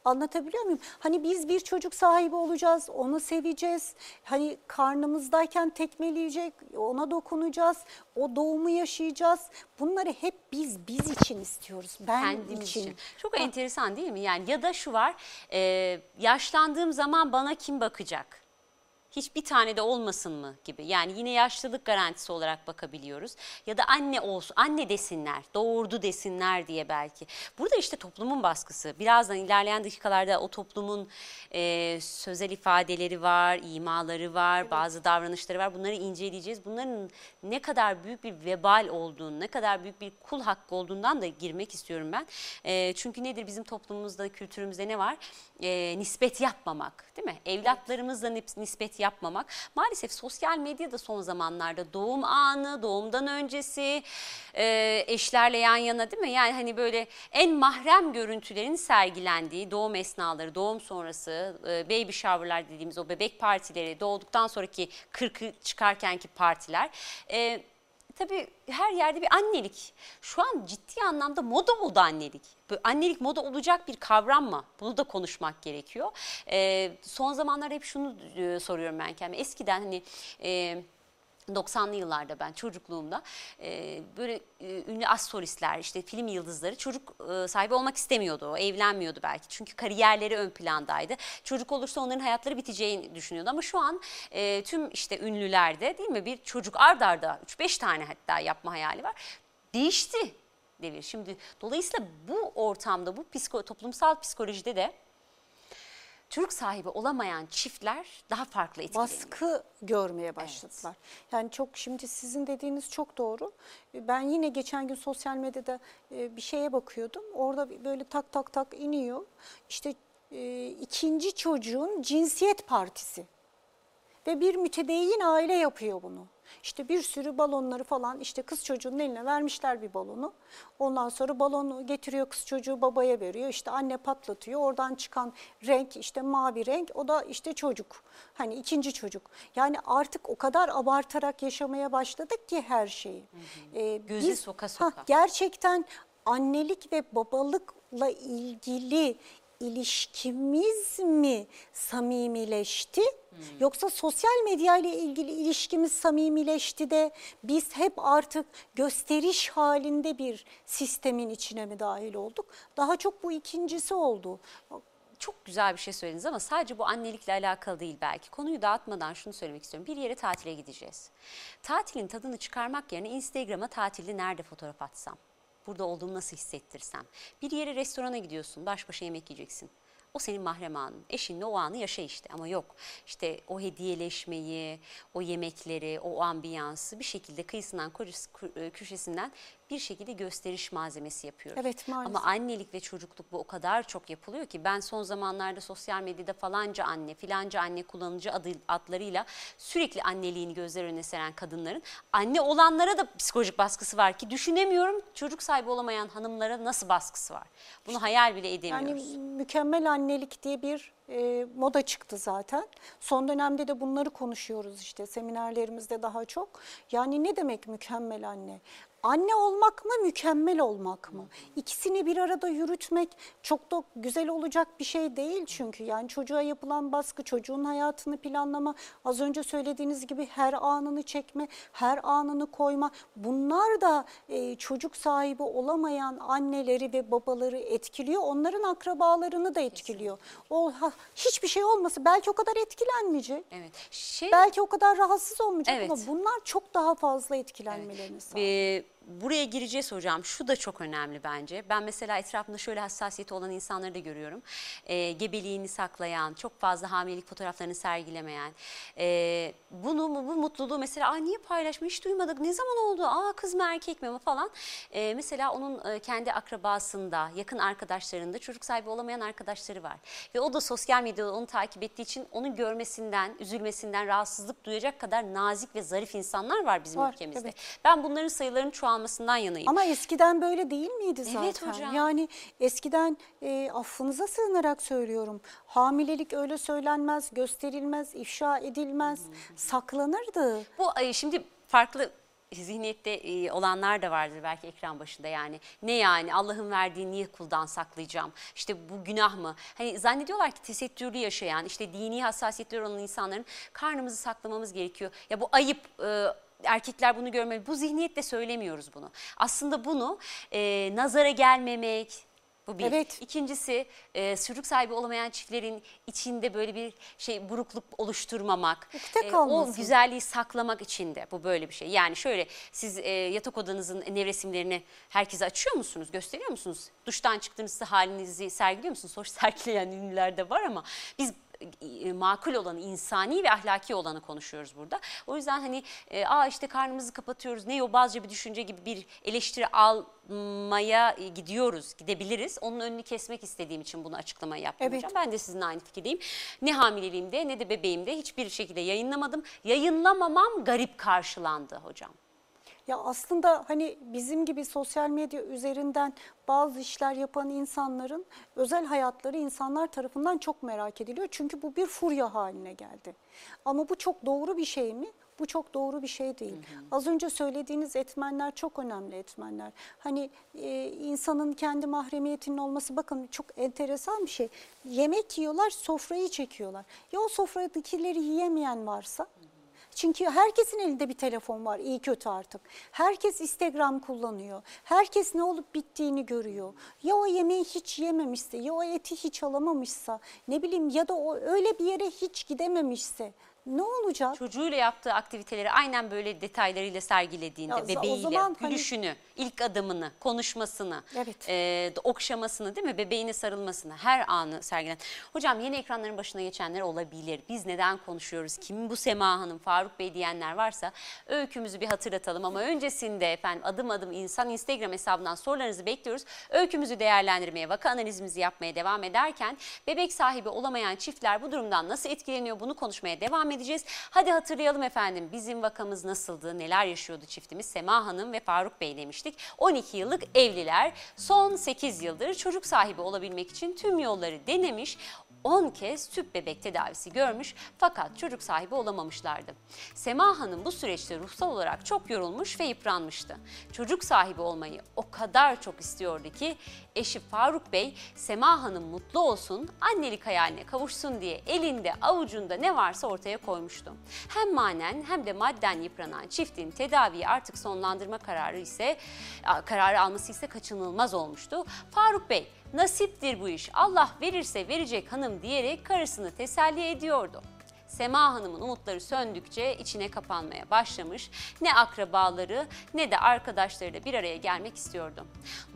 Anlatabiliyor muyum? Hani biz bir çocuk sahibi olacağız, onu seveceğiz. Hani karnımızdayken tekmeleyecek, ona dokunacağız, o doğumu yaşayacağız. Bunları hep biz biz için istiyoruz. Ben kendimiz için. için. Çok enteresan değil mi? Yani ya da şu var, e, yaşlandığım zaman bana kim bakacak? Hiçbir tane de olmasın mı gibi. Yani yine yaşlılık garantisi olarak bakabiliyoruz. Ya da anne olsun, anne desinler, doğurdu desinler diye belki. Burada işte toplumun baskısı. Birazdan ilerleyen dakikalarda o toplumun e, sözel ifadeleri var, imaları var, bazı davranışları var. Bunları inceleyeceğiz. Bunların ne kadar büyük bir vebal olduğunu, ne kadar büyük bir kul hakkı olduğundan da girmek istiyorum ben. E, çünkü nedir bizim toplumumuzda, kültürümüzde ne var? E, nispet yapmamak değil mi? Evlatlarımızla nispet yapmamak. Maalesef sosyal medyada son zamanlarda doğum anı, doğumdan öncesi, e, eşlerle yan yana değil mi? Yani hani böyle en mahrem görüntülerin sergilendiği doğum esnaları, doğum sonrası, e, baby shower'lar dediğimiz o bebek partileri, doğduktan sonraki kırkı çıkarkenki partiler. E, Tabii her yerde bir annelik. Şu an ciddi anlamda moda oldu annelik. Bu annelik moda olacak bir kavram mı? Bunu da konuşmak gerekiyor. Ee, son zamanlarda hep şunu e, soruyorum ben kendime. Eskiden hani... E, 90'lı yıllarda ben çocukluğumda e, böyle e, ünlü astrolistler işte film yıldızları çocuk e, sahibi olmak istemiyordu. O evlenmiyordu belki çünkü kariyerleri ön plandaydı. Çocuk olursa onların hayatları biteceğini düşünüyordu ama şu an e, tüm işte ünlülerde değil mi bir çocuk ard arda 3-5 tane hatta yapma hayali var. Değişti devir. Şimdi dolayısıyla bu ortamda bu psiko, toplumsal psikolojide de çocuk sahibi olamayan çiftler daha farklı etkileniyor. baskı görmeye başladılar. Yani çok şimdi sizin dediğiniz çok doğru. Ben yine geçen gün sosyal medyada e, bir şeye bakıyordum. Orada böyle tak tak tak iniyor. İşte e, ikinci çocuğun cinsiyet partisi. Ve bir mütedeyyin aile yapıyor bunu. İşte bir sürü balonları falan işte kız çocuğunun eline vermişler bir balonu. Ondan sonra balonu getiriyor kız çocuğu babaya veriyor. İşte anne patlatıyor. Oradan çıkan renk işte mavi renk o da işte çocuk. Hani ikinci çocuk. Yani artık o kadar abartarak yaşamaya başladık ki her şeyi. Ee, Gözü soka soka. gerçekten annelik ve babalıkla ilgili ilişkimiz mi samimileşti? Yoksa sosyal medya ile ilgili ilişkimiz samimileşti de biz hep artık gösteriş halinde bir sistemin içine mi dahil olduk? Daha çok bu ikincisi oldu. Çok güzel bir şey söylediniz ama sadece bu annelikle alakalı değil belki. Konuyu dağıtmadan şunu söylemek istiyorum. Bir yere tatile gideceğiz. Tatilin tadını çıkarmak yerine Instagram'a tatilde nerede fotoğraf atsam? Burada olduğumu nasıl hissettirsem? Bir yere restorana gidiyorsun, baş başa yemek yiyeceksin. O senin mahrem anın. Eşinle o anı yaşa işte ama yok. İşte o hediyeleşmeyi, o yemekleri, o ambiyansı bir şekilde kıyısından, kü- köşesinden bir şekilde gösteriş malzemesi yapıyoruz. Evet, maalesef. Ama annelik ve çocukluk bu o kadar çok yapılıyor ki ben son zamanlarda sosyal medyada falanca anne, filanca anne kullanıcı adı, adlarıyla sürekli anneliğini gözler önüne seren kadınların anne olanlara da psikolojik baskısı var ki düşünemiyorum çocuk sahibi olamayan hanımlara nasıl baskısı var. Bunu hayal bile edemiyoruz. Yani mükemmel annelik diye bir e, moda çıktı zaten. Son dönemde de bunları konuşuyoruz işte seminerlerimizde daha çok. Yani ne demek mükemmel anne? Anne olmak mı, mükemmel olmak mı? İkisini bir arada yürütmek çok da güzel olacak bir şey değil çünkü. Yani çocuğa yapılan baskı, çocuğun hayatını planlama, az önce söylediğiniz gibi her anını çekme, her anını koyma. Bunlar da e, çocuk sahibi olamayan anneleri ve babaları etkiliyor. Onların akrabalarını da etkiliyor. O ha, hiçbir şey olmasa belki o kadar etkilenmeyecek. Evet. Şey Belki o kadar rahatsız olmayacak Evet. ama bunlar çok daha fazla etkilenmelerini sağlıyor. Ee, buraya gireceğiz hocam. Şu da çok önemli bence. Ben mesela etrafımda şöyle hassasiyeti olan insanları da görüyorum. Ee, gebeliğini saklayan, çok fazla hamilelik fotoğraflarını sergilemeyen. ee, bunu bu mutluluğu mesela Aa, niye paylaşmış hiç duymadık. Ne zaman oldu? Aa kız mı erkek mi falan. Ee, mesela onun e, kendi akrabasında, yakın arkadaşlarında çocuk sahibi olamayan arkadaşları var. Ve o da sosyal medyada onu takip ettiği için onu görmesinden, üzülmesinden rahatsızlık duyacak kadar nazik ve zarif insanlar var bizim Var, ülkemizde. evet. Ben bunların sayılarının çoğalmasından yanayım. Ama eskiden böyle değil miydi zaten? Evet hocam. Yani eskiden e, affınıza sığınarak söylüyorum. Hamilelik öyle söylenmez, gösterilmez, ifşa edilmez, saklanırdı. Bu şimdi farklı zihniyette e, olanlar da vardır belki ekran başında yani. Ne yani Allah'ın verdiği niye kuldan saklayacağım? İşte bu günah mı? Hani zannediyorlar ki tesettürlü yaşayan işte dini hassasiyetleri olan insanların karnımızı saklamamız gerekiyor. Ya bu ayıp e, erkekler bunu görmeli. Bu zihniyetle söylemiyoruz bunu. Aslında bunu e, nazara gelmemek, bu bir. Evet. İkincisi e, çocuk sahibi olamayan çiftlerin içinde böyle bir şey burukluk oluşturmamak. E, o güzelliği saklamak için de bu böyle bir şey. Yani şöyle siz e, yatak odanızın nevresimlerini herkese açıyor musunuz? Gösteriyor musunuz? Duştan çıktığınızda halinizi sergiliyor musunuz? Hoş sergileyen ünlüler de var ama biz makul olanı, insani ve ahlaki olanı konuşuyoruz burada. O yüzden hani e, aa işte karnımızı kapatıyoruz, ne yobazca bir düşünce gibi bir eleştiri almaya e, gidiyoruz, gidebiliriz. Onun önünü kesmek istediğim için bunu açıklamayı yaptım Evet. Ben de sizinle aynı fikirdeyim. Ne hamileliğimde ne de bebeğimde hiçbir şekilde yayınlamadım. Yayınlamamam garip karşılandı hocam. Ya aslında hani bizim gibi sosyal medya üzerinden bazı işler yapan insanların özel hayatları insanlar tarafından çok merak ediliyor. Çünkü bu bir furya haline geldi. Ama bu çok doğru bir şey mi? Bu çok doğru bir şey değil. Az önce söylediğiniz etmenler çok önemli etmenler. Hani e, insanın kendi mahremiyetinin olması bakın çok enteresan bir şey. Yemek yiyorlar, sofrayı çekiyorlar. Ya o sofradakileri yiyemeyen varsa? Çünkü herkesin elinde bir telefon var iyi kötü artık. Herkes Instagram kullanıyor. Herkes ne olup bittiğini görüyor. Ya o yemeği hiç yememişse, ya o eti hiç alamamışsa, ne bileyim ya da o öyle bir yere hiç gidememişse ne olacak? Çocuğuyla yaptığı aktiviteleri aynen böyle detaylarıyla sergilediğinde, Ya bebeğiyle, zaman hani- gülüşünü, ilk adımını, konuşmasını, Evet. e, okşamasını değil mi? Bebeğine sarılmasını, her anı sergilen. Hocam yeni ekranların başına geçenler olabilir. Biz neden konuşuyoruz? Kim bu Sema Hanım, Faruk Bey diyenler varsa öykümüzü bir hatırlatalım. Ama öncesinde efendim adım adım insan Instagram hesabından sorularınızı bekliyoruz. Öykümüzü değerlendirmeye, vaka analizimizi yapmaya devam ederken bebek sahibi olamayan çiftler bu durumdan nasıl etkileniyor bunu konuşmaya devam edeceğiz. Hadi hatırlayalım efendim bizim vakamız nasıldı, neler yaşıyordu çiftimiz Sema Hanım ve Faruk Bey demiştik. 12 yıllık evliler son 8 yıldır çocuk sahibi olabilmek için tüm yolları denemiş. 10 kez tüp bebek tedavisi görmüş fakat çocuk sahibi olamamışlardı. Sema Hanım bu süreçte ruhsal olarak çok yorulmuş ve yıpranmıştı. Çocuk sahibi olmayı o kadar çok istiyordu ki eşi Faruk Bey Sema Hanım mutlu olsun, annelik hayaline kavuşsun diye elinde avucunda ne varsa ortaya koymuştu. Hem manen hem de madden yıpranan çiftin tedaviyi artık sonlandırma kararı ise kararı alması ise kaçınılmaz olmuştu. Faruk Bey nasiptir bu iş Allah verirse verecek hanım diyerek karısını teselli ediyordu. Sema Hanım'ın umutları söndükçe içine kapanmaya başlamış. Ne akrabaları ne de arkadaşlarıyla bir araya gelmek istiyordu.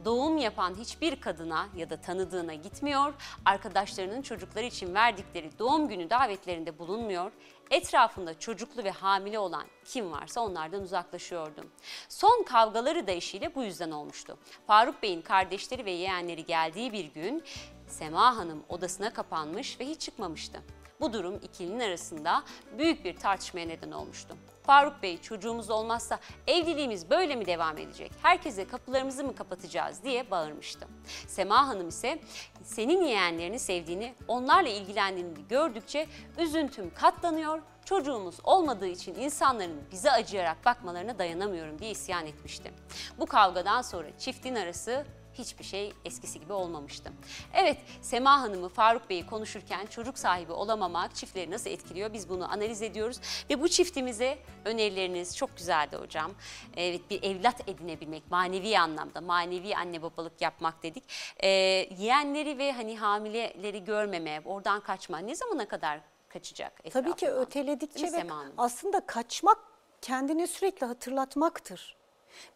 Doğum yapan hiçbir kadına ya da tanıdığına gitmiyor, arkadaşlarının çocukları için verdikleri doğum günü davetlerinde bulunmuyor, etrafında çocuklu ve hamile olan kim varsa onlardan uzaklaşıyordu. Son kavgaları da eşiyle bu yüzden olmuştu. Faruk Bey'in kardeşleri ve yeğenleri geldiği bir gün Sema Hanım odasına kapanmış ve hiç çıkmamıştı. Bu durum ikilinin arasında büyük bir tartışmaya neden olmuştu. Faruk Bey çocuğumuz olmazsa evliliğimiz böyle mi devam edecek? Herkese kapılarımızı mı kapatacağız diye bağırmıştı. Sema Hanım ise senin yeğenlerini sevdiğini, onlarla ilgilendiğini gördükçe üzüntüm katlanıyor, çocuğumuz olmadığı için insanların bize acıyarak bakmalarına dayanamıyorum diye isyan etmişti. Bu kavgadan sonra çiftin arası hiçbir şey eskisi gibi olmamıştı. Evet Sema Hanım'ı Faruk Bey'i konuşurken çocuk sahibi olamamak çiftleri nasıl etkiliyor biz bunu analiz ediyoruz. Ve bu çiftimize önerileriniz çok güzeldi hocam. Evet bir evlat edinebilmek manevi anlamda manevi anne babalık yapmak dedik. Ee, yeğenleri ve hani hamileleri görmeme oradan kaçma ne zamana kadar kaçacak Tabii ki öteledikçe ve aslında kaçmak kendini sürekli hatırlatmaktır.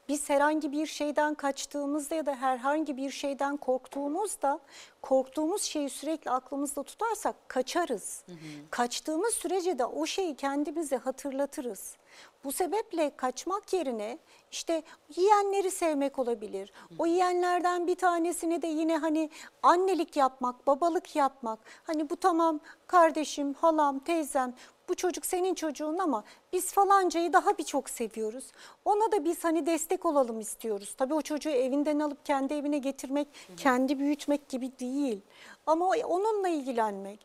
Biz herhangi bir şeyden kaçtığımızda ya da herhangi bir şeyden korktuğumuzda korktuğumuz şeyi sürekli aklımızda tutarsak kaçarız. Kaçtığımız sürece de o şeyi kendimize hatırlatırız. Bu sebeple kaçmak yerine işte yiyenleri sevmek olabilir. O yiyenlerden bir tanesini de yine hani annelik yapmak, babalık yapmak. Hani bu tamam kardeşim, halam, teyzem bu çocuk senin çocuğun ama biz falancayı daha bir çok seviyoruz. Ona da biz hani destek olalım istiyoruz. Tabii o çocuğu evinden alıp kendi evine getirmek, kendi büyütmek gibi değil. Ama onunla ilgilenmek.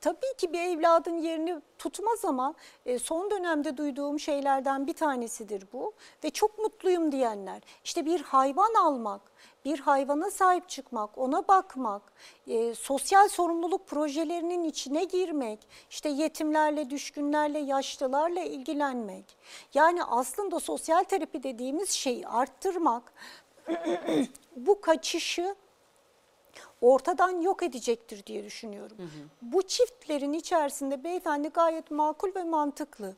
Tabii ki bir evladın yerini tutmaz ama e, son dönemde duyduğum şeylerden bir tanesidir bu. Ve çok mutluyum diyenler. İşte bir hayvan almak, bir hayvana sahip çıkmak, ona bakmak, e, sosyal sorumluluk projelerinin içine girmek, işte yetimlerle, düşkünlerle, yaşlılarla ilgilenmek. Yani aslında sosyal terapi dediğimiz şeyi arttırmak, bu kaçışı ortadan yok edecektir diye düşünüyorum. Bu çiftlerin içerisinde beyefendi gayet makul ve mantıklı.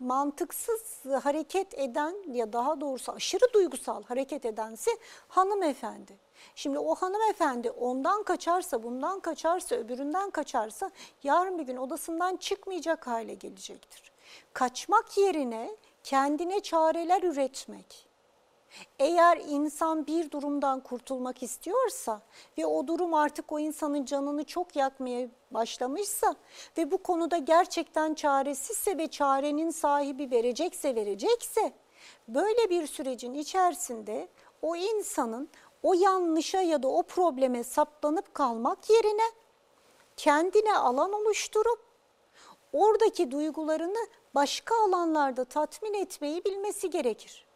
Mantıksız hareket eden ya daha doğrusu aşırı duygusal hareket edense hanımefendi. Şimdi o hanımefendi ondan kaçarsa, bundan kaçarsa, öbüründen kaçarsa yarın bir gün odasından çıkmayacak hale gelecektir. Kaçmak yerine kendine çareler üretmek. Eğer insan bir durumdan kurtulmak istiyorsa ve o durum artık o insanın canını çok yakmaya başlamışsa ve bu konuda gerçekten çaresizse ve çarenin sahibi verecekse verecekse böyle bir sürecin içerisinde o insanın o yanlışa ya da o probleme saplanıp kalmak yerine kendine alan oluşturup oradaki duygularını başka alanlarda tatmin etmeyi bilmesi gerekir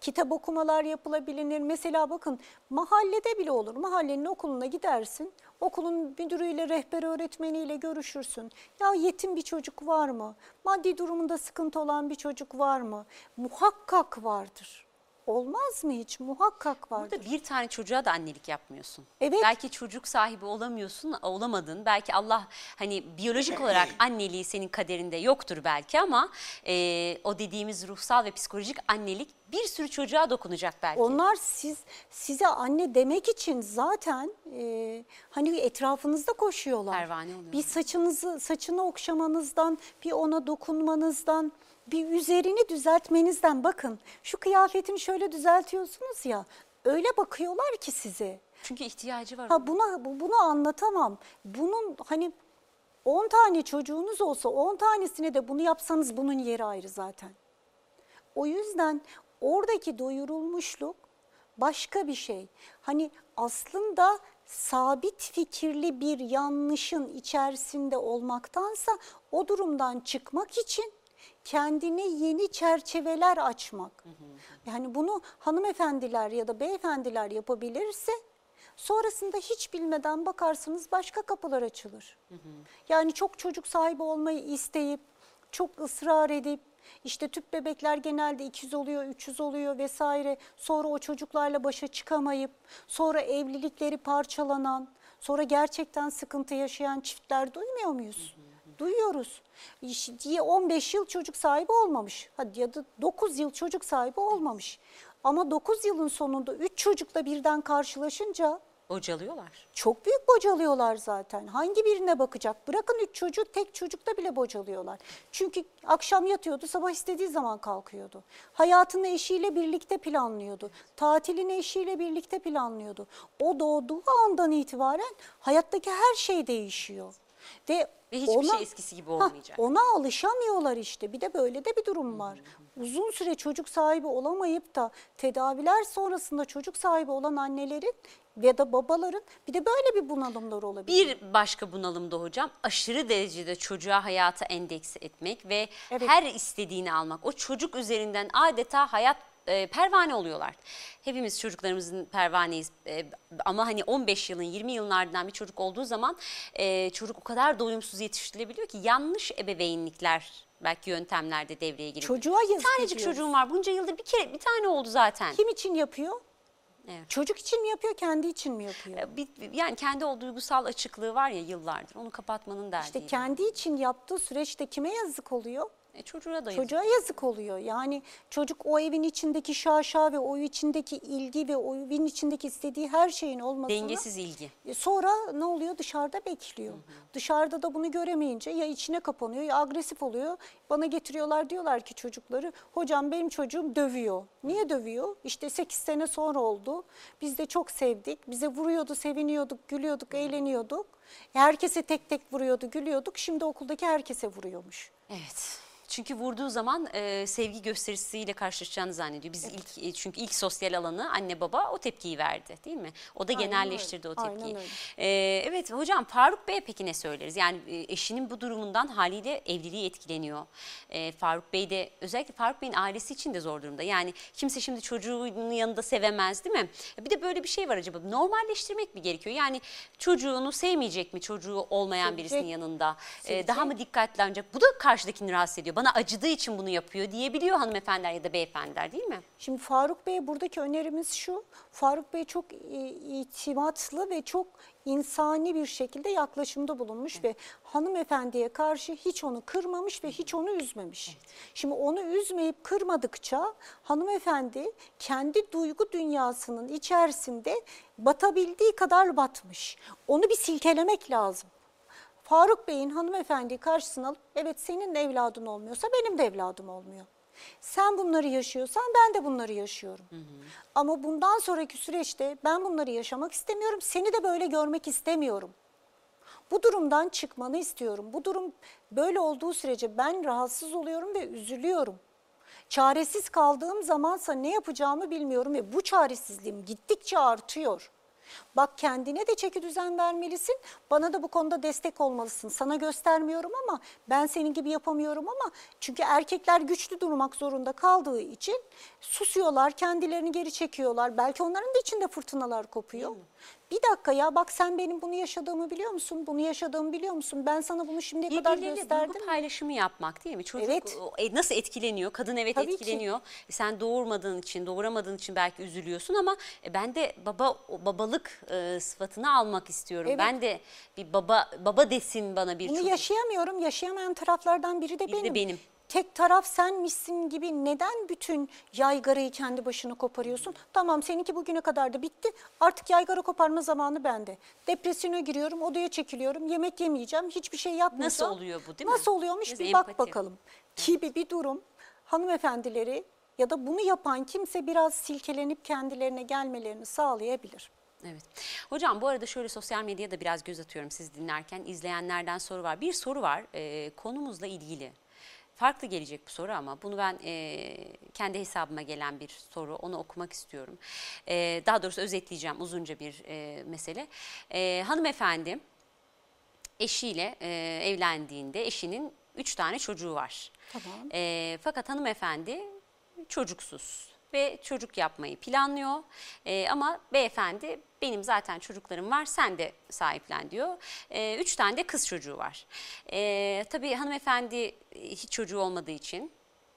kitap okumalar yapılabilir. Mesela bakın mahallede bile olur. Mahallenin okuluna gidersin. Okulun müdürüyle, rehber öğretmeniyle görüşürsün. Ya yetim bir çocuk var mı? Maddi durumunda sıkıntı olan bir çocuk var mı? Muhakkak vardır. Olmaz mı hiç? Muhakkak vardır. Burada bir tane çocuğa da annelik yapmıyorsun. Evet. Belki çocuk sahibi olamıyorsun, olamadın. Belki Allah hani biyolojik olarak anneliği senin kaderinde yoktur belki ama e, o dediğimiz ruhsal ve psikolojik annelik bir sürü çocuğa dokunacak belki. Onlar siz size anne demek için zaten e, hani etrafınızda koşuyorlar. Pervane oluyorlar. Bir saçınızı saçını okşamanızdan, bir ona dokunmanızdan, bir üzerini düzeltmenizden bakın. Şu kıyafetini şöyle düzeltiyorsunuz ya. Öyle bakıyorlar ki size. Çünkü ihtiyacı var. Ha buna bu- bunu anlatamam. Bunun hani 10 tane çocuğunuz olsa 10 tanesine de bunu yapsanız bunun yeri ayrı zaten. O yüzden oradaki doyurulmuşluk başka bir şey. Hani aslında sabit fikirli bir yanlışın içerisinde olmaktansa o durumdan çıkmak için kendine yeni çerçeveler açmak. Yani bunu hanımefendiler ya da beyefendiler yapabilirse sonrasında hiç bilmeden bakarsınız başka kapılar açılır. Yani çok çocuk sahibi olmayı isteyip çok ısrar edip işte tüp bebekler genelde 200 oluyor, 300 oluyor vesaire. Sonra o çocuklarla başa çıkamayıp sonra evlilikleri parçalanan, sonra gerçekten sıkıntı yaşayan çiftler duymuyor muyuz? Duyuyoruz. Diye 15 yıl çocuk sahibi olmamış. Hadi ya da 9 yıl çocuk sahibi olmamış. Ama 9 yılın sonunda 3 çocukla birden karşılaşınca Bocalıyorlar. çok büyük bocalıyorlar zaten. Hangi birine bakacak? Bırakın üç çocuğu tek çocukta bile bocalıyorlar. Çünkü akşam yatıyordu sabah istediği zaman kalkıyordu. Hayatını eşiyle birlikte planlıyordu. Tatilini eşiyle birlikte planlıyordu. O doğduğu andan itibaren hayattaki her şey değişiyor. Ve, Ve hiçbir şey eskisi gibi olmayacak. ona alışamıyorlar işte. Bir de böyle de bir durum var. Uzun süre çocuk sahibi olamayıp da tedaviler sonrasında çocuk sahibi olan annelerin ya da babaların bir de böyle bir bunalımları olabilir. Bir başka bunalımda hocam aşırı derecede çocuğa hayata endeks etmek ve Evet. her istediğini almak. O çocuk üzerinden adeta hayat e, pervane oluyorlar. Hepimiz çocuklarımızın pervaneyiz E, ama hani 15 yılın 20 yılın ardından bir çocuk olduğu zaman e, çocuk o kadar doyumsuz yetiştirilebiliyor ki yanlış ebeveynlikler belki yöntemlerde devreye giriyor. Çocuğa yazık tanecik ediyoruz. çocuğum var bunca yıldır bir kere bir tane oldu zaten. Kim için yapıyor? Evet. Çocuk için mi yapıyor, kendi için mi yapıyor? E, bir- yani kendi o duygusal açıklığı var ya yıllardır onu kapatmanın derdi. İşte kendi için yaptığı süreçte kime yazık oluyor? E, çocuğa da yazık. Çocuğa yazık oluyor. Yani çocuk o evin içindeki şaşa ve o içindeki ilgi ve o evin içindeki istediği her şeyin olmasını Dengesiz ilgi. E, Sonra ne oluyor? Dışarıda bekliyor. Dışarıda da bunu göremeyince ya içine kapanıyor ya agresif oluyor. Bana getiriyorlar diyorlar ki çocukları hocam benim çocuğum dövüyor. Niye dövüyor? İşte 8 sene sonra oldu. Biz de çok sevdik. Bize vuruyordu, seviniyorduk, gülüyorduk, eğleniyorduk. Herkese tek tek vuruyordu, gülüyorduk. Şimdi okuldaki herkese vuruyormuş. Evet. Çünkü vurduğu zaman e, sevgi gösterisiyle karşılaşacağını zannediyor. Biz ilk e, çünkü ilk sosyal alanı anne baba o tepkiyi verdi değil mi? O da Aynen genelleştirdi öyle, o tepkiyi. E, evet hocam Faruk Bey'e peki ne söyleriz? Yani e, eşinin bu durumundan haliyle evliliği etkileniyor. E, Faruk Bey de özellikle Faruk Bey'in ailesi için de zor durumda. Yani kimse şimdi çocuğunun yanında sevemez değil mi? Bir de böyle bir şey var acaba normalleştirmek mi gerekiyor? Yani çocuğunu sevmeyecek mi çocuğu olmayan Sevecek. birisinin yanında? E, daha mı dikkatli ancak bu da karşıdakini rahatsız ediyor. Bana acıdığı için bunu yapıyor diyebiliyor hanımefendiler ya da beyefendiler değil mi? Şimdi Faruk Bey buradaki önerimiz şu. Faruk Bey çok itimatlı ve çok insani bir şekilde yaklaşımda bulunmuş ve hanımefendiye karşı hiç onu kırmamış ve hiç onu üzmemiş. Şimdi onu üzmeyip kırmadıkça hanımefendi kendi duygu dünyasının içerisinde batabildiği kadar batmış. Onu bir silkelemek lazım. Faruk Bey'in hanımefendiyi karşısına alıp evet senin de evladın olmuyorsa benim de evladım olmuyor. Sen bunları yaşıyorsan ben de bunları yaşıyorum. Ama bundan sonraki süreçte ben bunları yaşamak istemiyorum. Seni de böyle görmek istemiyorum. Bu durumdan çıkmanı istiyorum. Bu durum böyle olduğu sürece ben rahatsız oluyorum ve üzülüyorum. Çaresiz kaldığım zamansa ne yapacağımı bilmiyorum ve bu çaresizliğim gittikçe artıyor. Bak kendine de çeki düzen vermelisin. Bana da bu konuda destek olmalısın. Sana göstermiyorum ama ben senin gibi yapamıyorum ama çünkü erkekler güçlü durmak zorunda kaldığı için susuyorlar, kendilerini geri çekiyorlar. Belki onların da içinde fırtınalar kopuyor. Bir dakika ya bak sen benim bunu yaşadığımı biliyor musun? Bunu yaşadığımı biliyor musun? Ben sana bunu şimdiye kadar Birbirleriyle gösterdim. duygu paylaşımı yapmak değil mi? Çocuk Evet. e, nasıl etkileniyor? Kadın evet Tabii ki. etkileniyor. E, Sen doğurmadığın için, doğuramadığın için belki üzülüyorsun ama e, ben de baba o babalık e, sıfatını almak istiyorum. Evet. Ben de bir baba baba desin bana bir Bunu çocuk. yaşayamıyorum. Yaşayamayan taraflardan biri de Biri de benim. benim. Tek taraf senmişsin gibi neden bütün yaygarayı kendi başına koparıyorsun? Tamam seninki bugüne kadar da bitti. Artık yaygara koparma zamanı bende. Depresyona giriyorum, odaya çekiliyorum. Yemek yemeyeceğim, hiçbir şey yapmayacağım. Nasıl oluyor bu, değil mi? Nasıl oluyormuş Biraz bir bak empati. bakalım. Gibi bir durum hanımefendileri ya da bunu yapan kimse biraz silkelenip kendilerine gelmelerini sağlayabilir. Evet. Hocam bu arada şöyle sosyal medyada da biraz göz atıyorum siz dinlerken. izleyenlerden soru var. Bir soru var e, konumuzla ilgili. Farklı gelecek bu soru ama bunu ben e, kendi hesabıma gelen bir soru. Onu okumak istiyorum. E, daha doğrusu özetleyeceğim uzunca bir e, mesele. E, hanımefendi eşiyle e, evlendiğinde eşinin üç tane çocuğu var. Tamam. E, fakat hanımefendi çocuksuz ve çocuk yapmayı planlıyor. E, ama beyefendi benim zaten çocuklarım var sen de sahiplen diyor. E, üç tane de kız çocuğu var. E, tabii hanımefendi e, hiç çocuğu olmadığı için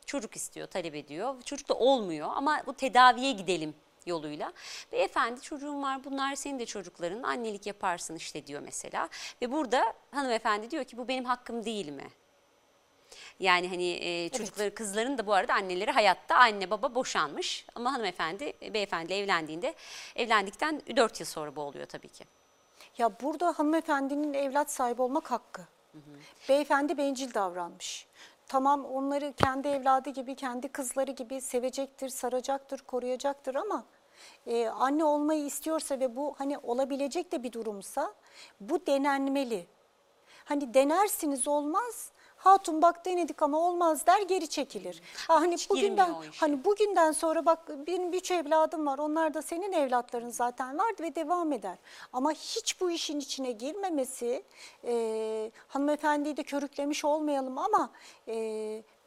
çocuk istiyor, talep ediyor. Çocuk da olmuyor ama bu tedaviye gidelim yoluyla. Beyefendi çocuğum var bunlar senin de çocukların annelik yaparsın işte diyor mesela. Ve burada hanımefendi diyor ki bu benim hakkım değil mi? Yani hani e, çocukları kızların da bu arada anneleri hayatta anne baba boşanmış ama hanımefendi beyefendi evlendiğinde evlendikten 4 yıl sonra bu oluyor tabii ki. Ya burada hanımefendinin evlat sahibi olmak hakkı. Beyefendi bencil davranmış. Tamam onları kendi evladı gibi, kendi kızları gibi sevecektir, saracaktır, koruyacaktır ama e, anne olmayı istiyorsa ve bu hani olabilecek de bir durumsa bu denenmeli. Hani denersiniz olmaz. Hatun bak denedik ama olmaz der geri çekilir. Ha, hani Hiç bugünden hani bugünden sonra bak benim üç evladım var. Onlar da senin evlatların zaten var ve devam eder. Ama hiç bu işin içine girmemesi e, hanımefendiyi de körüklemiş olmayalım ama e,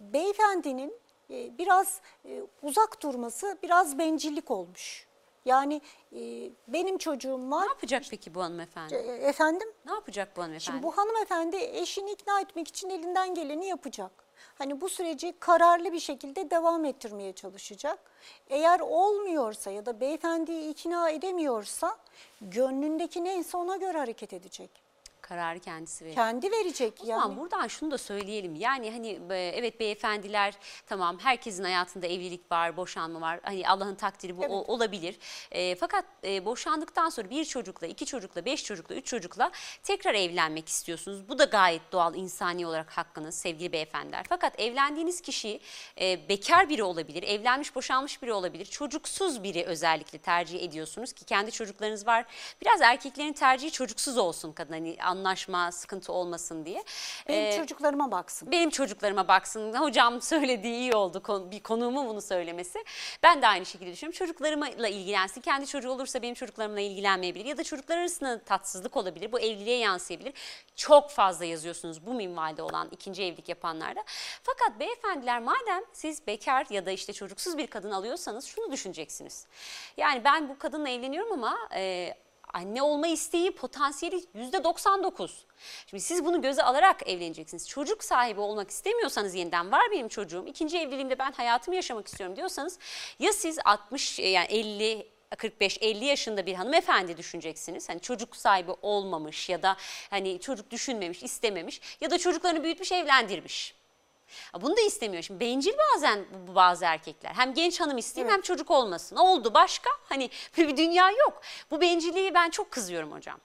beyefendinin e, biraz e, uzak durması biraz bencillik olmuş. Yani e, benim çocuğum var. Ne yapacak peki bu hanımefendi? E, efendim? Ne yapacak bu hanımefendi? Şimdi bu hanımefendi eşini ikna etmek için elinden geleni yapacak. Hani bu süreci kararlı bir şekilde devam ettirmeye çalışacak. Eğer olmuyorsa ya da beyefendiyi ikna edemiyorsa gönlündeki neyse ona göre hareket edecek. Kararı kendisi verir. Kendi verecek O zaman yani. buradan şunu da söyleyelim. Yani hani evet beyefendiler tamam herkesin hayatında evlilik var, boşanma var. Hani Allah'ın takdiri bu Evet. o- olabilir. E, fakat e, boşandıktan sonra bir çocukla, iki çocukla, beş çocukla, üç çocukla tekrar evlenmek istiyorsunuz. Bu da gayet doğal insani olarak hakkınız sevgili beyefendiler. Fakat evlendiğiniz kişi e, bekar biri olabilir, evlenmiş boşanmış biri olabilir. Çocuksuz biri özellikle tercih ediyorsunuz ki kendi çocuklarınız var. Biraz erkeklerin tercihi çocuksuz olsun kadın hani anlaşma sıkıntı olmasın diye. Benim Ee, çocuklarıma baksın. benim çocuklarıma baksın. Hocam söylediği iyi oldu bir konuğumun bunu söylemesi. Ben de aynı şekilde düşünüyorum. Çocuklarımla ilgilensin. Kendi çocuğu olursa benim çocuklarımla ilgilenmeyebilir. Ya da çocuklar arasında tatsızlık olabilir. Bu evliliğe yansıyabilir. Çok fazla yazıyorsunuz bu minvalde olan ikinci evlilik yapanlarda. Fakat beyefendiler madem siz bekar ya da işte çocuksuz bir kadın alıyorsanız şunu düşüneceksiniz. Yani ben bu kadınla evleniyorum ama... E, anne olma isteği potansiyeli yüzde 99. Şimdi siz bunu göze alarak evleneceksiniz. Çocuk sahibi olmak istemiyorsanız yeniden var benim çocuğum. ikinci evliliğimde ben hayatımı yaşamak istiyorum diyorsanız ya siz 60 yani 50 45-50 yaşında bir hanımefendi düşüneceksiniz. Hani çocuk sahibi olmamış ya da hani çocuk düşünmemiş, istememiş ya da çocuklarını büyütmüş, evlendirmiş. Bunu da istemiyor. Şimdi bencil bazen bazı erkekler. Hem genç hanım isteyeyim hem çocuk olmasın. Oldu başka. Hani bir dünya yok. Bu bencilliği ben çok kızıyorum hocam.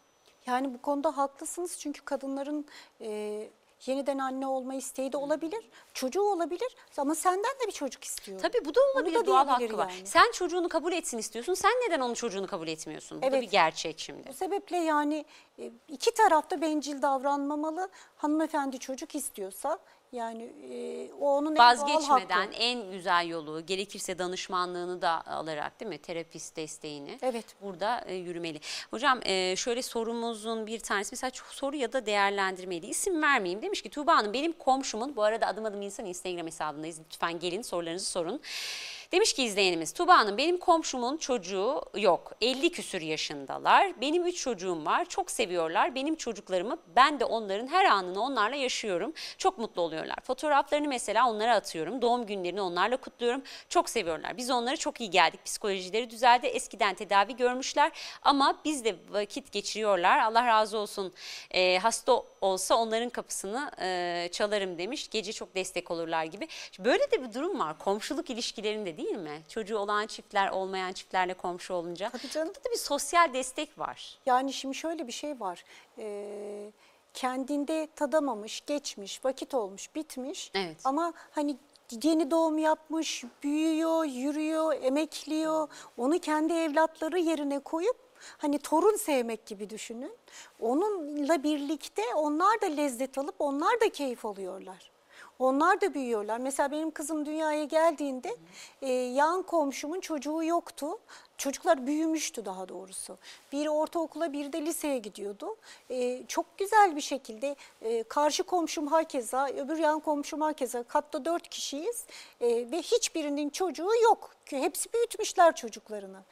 Yani bu konuda haklısınız çünkü kadınların e, yeniden anne olma isteği de olabilir. Çocuğu olabilir ama senden de bir çocuk istiyor. Tabii bu da olabilir da doğal hakkı var. yani. Sen çocuğunu kabul etsin istiyorsun. Sen neden onun çocuğunu kabul etmiyorsun? Bu da Evet. bir gerçek şimdi. Bu sebeple yani e, iki tarafta bencil davranmamalı. Hanımefendi çocuk istiyorsa yani e, o onun en Vazgeçmeden hakkı. en güzel yolu gerekirse danışmanlığını da alarak değil mi terapist desteğini Evet. burada e, yürümeli. Hocam e, şöyle sorumuzun bir tanesi mesela çok soru ya da değerlendirmeydi. İsim vermeyeyim demiş ki Tuğba Hanım benim komşumun bu arada adım adım insan Instagram hesabındayız lütfen gelin sorularınızı sorun. Demiş ki izleyenimiz Tuğba Hanım benim komşumun çocuğu yok. 50 küsür yaşındalar. Benim 3 çocuğum var. Çok seviyorlar. Benim çocuklarımı ben de onların her anını onlarla yaşıyorum. Çok mutlu oluyorlar. Fotoğraflarını mesela onlara atıyorum. Doğum günlerini onlarla kutluyorum. Çok seviyorlar. Biz onlara çok iyi geldik. Psikolojileri düzeldi. Eskiden tedavi görmüşler ama biz de vakit geçiriyorlar. Allah razı olsun. Ee, hasta olsa onların kapısını e, çalarım demiş. Gece çok destek olurlar gibi. Böyle de bir durum var. Komşuluk ilişkilerinde değil mi? Çocuğu olan çiftler olmayan çiftlerle komşu olunca. Tabii canım. Burada da bir sosyal destek var. Yani şimdi şöyle bir şey var. Ee, kendinde tadamamış, geçmiş, vakit olmuş, bitmiş. Evet. Ama hani yeni doğum yapmış, büyüyor, yürüyor, emekliyor. Onu kendi evlatları yerine koyup hani torun sevmek gibi düşünün. Onunla birlikte onlar da lezzet alıp onlar da keyif alıyorlar. Onlar da büyüyorlar. Mesela benim kızım dünyaya geldiğinde e, yan komşumun çocuğu yoktu. Çocuklar büyümüştü daha doğrusu. Biri ortaokula, biri de liseye gidiyordu. E, çok güzel bir şekilde e, karşı komşum hakeza, öbür yan komşum hakeza katta dört kişiyiz E, ve hiçbirinin çocuğu yok. Hepsi büyütmüşler çocuklarını.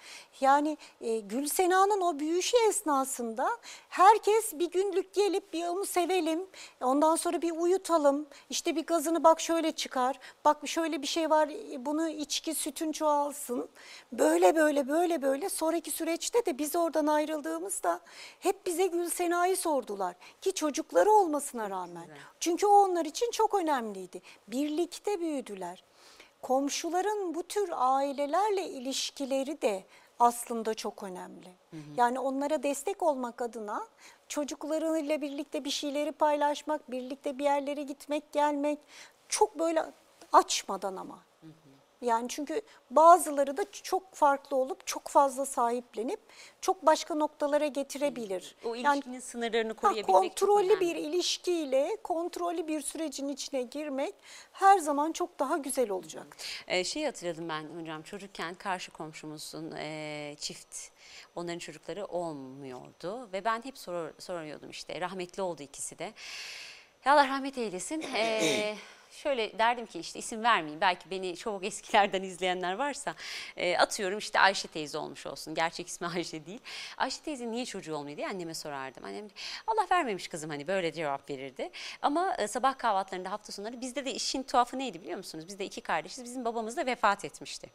Yani e, Gülsena'nın o büyüyüşü esnasında herkes bir günlük gelip bir onu sevelim, ondan sonra bir uyutalım, işte bir gazını bak şöyle çıkar, bak şöyle bir şey var e, bunu içki sütün çoğalsın. Böyle böyle böyle böyle sonraki süreçte de biz oradan ayrıldığımızda hep bize Gülsena'yı sordular ki çocukları olmasına rağmen. Çünkü o onlar için çok önemliydi. Birlikte büyüdüler. Komşuların bu tür ailelerle ilişkileri de aslında çok önemli. Yani onlara destek olmak adına çocuklarıyla birlikte bir şeyleri paylaşmak, birlikte bir yerlere gitmek, gelmek çok böyle açmadan ama. Yani çünkü bazıları da çok farklı olup çok fazla sahiplenip çok başka noktalara getirebilir. O Yani ilişkinin sınırlarını Ha, koruyabilmek çok kontrollü bir ilişkiyle kontrollü bir sürecin içine girmek her zaman çok daha güzel olacak. Ee, şey hatırladım ben hocam çocukken karşı komşumuzun e, çift onların çocukları olmuyordu ve ben hep sor, soruyordum işte rahmetli oldu ikisi de. Ya Allah rahmet eylesin. Ee, şöyle derdim ki işte isim vermeyeyim belki beni çok eskilerden izleyenler varsa e, atıyorum işte Ayşe teyze olmuş olsun gerçek ismi Ayşe değil. Ayşe teyze niye çocuğu olmuyor diye anneme sorardım. Annem Allah vermemiş kızım hani böyle cevap verirdi. Ama e, sabah kahvaltılarında hafta sonları bizde de işin tuhafı neydi biliyor musunuz? Biz de iki kardeşiz bizim babamız da vefat etmişti.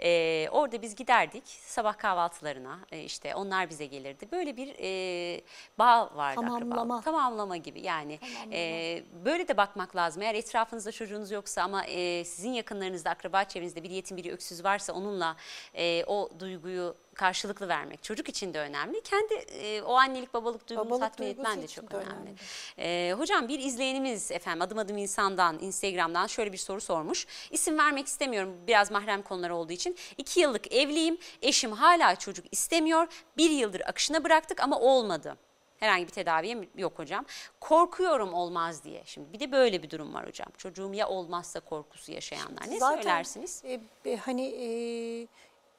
E, orada biz giderdik sabah kahvaltılarına e, işte onlar bize gelirdi. Böyle bir e, bağ vardı. Tamamlama. Tamamlama gibi yani e, böyle de bakmak lazım. Eğer etrafınızda çocuğunuz yoksa ama e, sizin yakınlarınızda akraba çevrenizde bir yetim biri öksüz varsa onunla e, o duyguyu karşılıklı vermek çocuk için de önemli. Kendi e, o annelik babalık duygunu Babalık tatmin etmen de çok de önemli. önemli. E, hocam bir izleyenimiz efendim adım adım insandan Instagram'dan şöyle bir soru sormuş. İsim vermek istemiyorum biraz mahrem konular olduğu için. İki yıllık evliyim eşim hala çocuk istemiyor bir yıldır akışına bıraktık ama olmadı. Herhangi bir tedaviye yok hocam. Korkuyorum olmaz diye. Şimdi bir de böyle bir durum var hocam. Çocuğum ya olmazsa korkusu yaşayanlar. Ne Zaten, söylersiniz? e, hani e,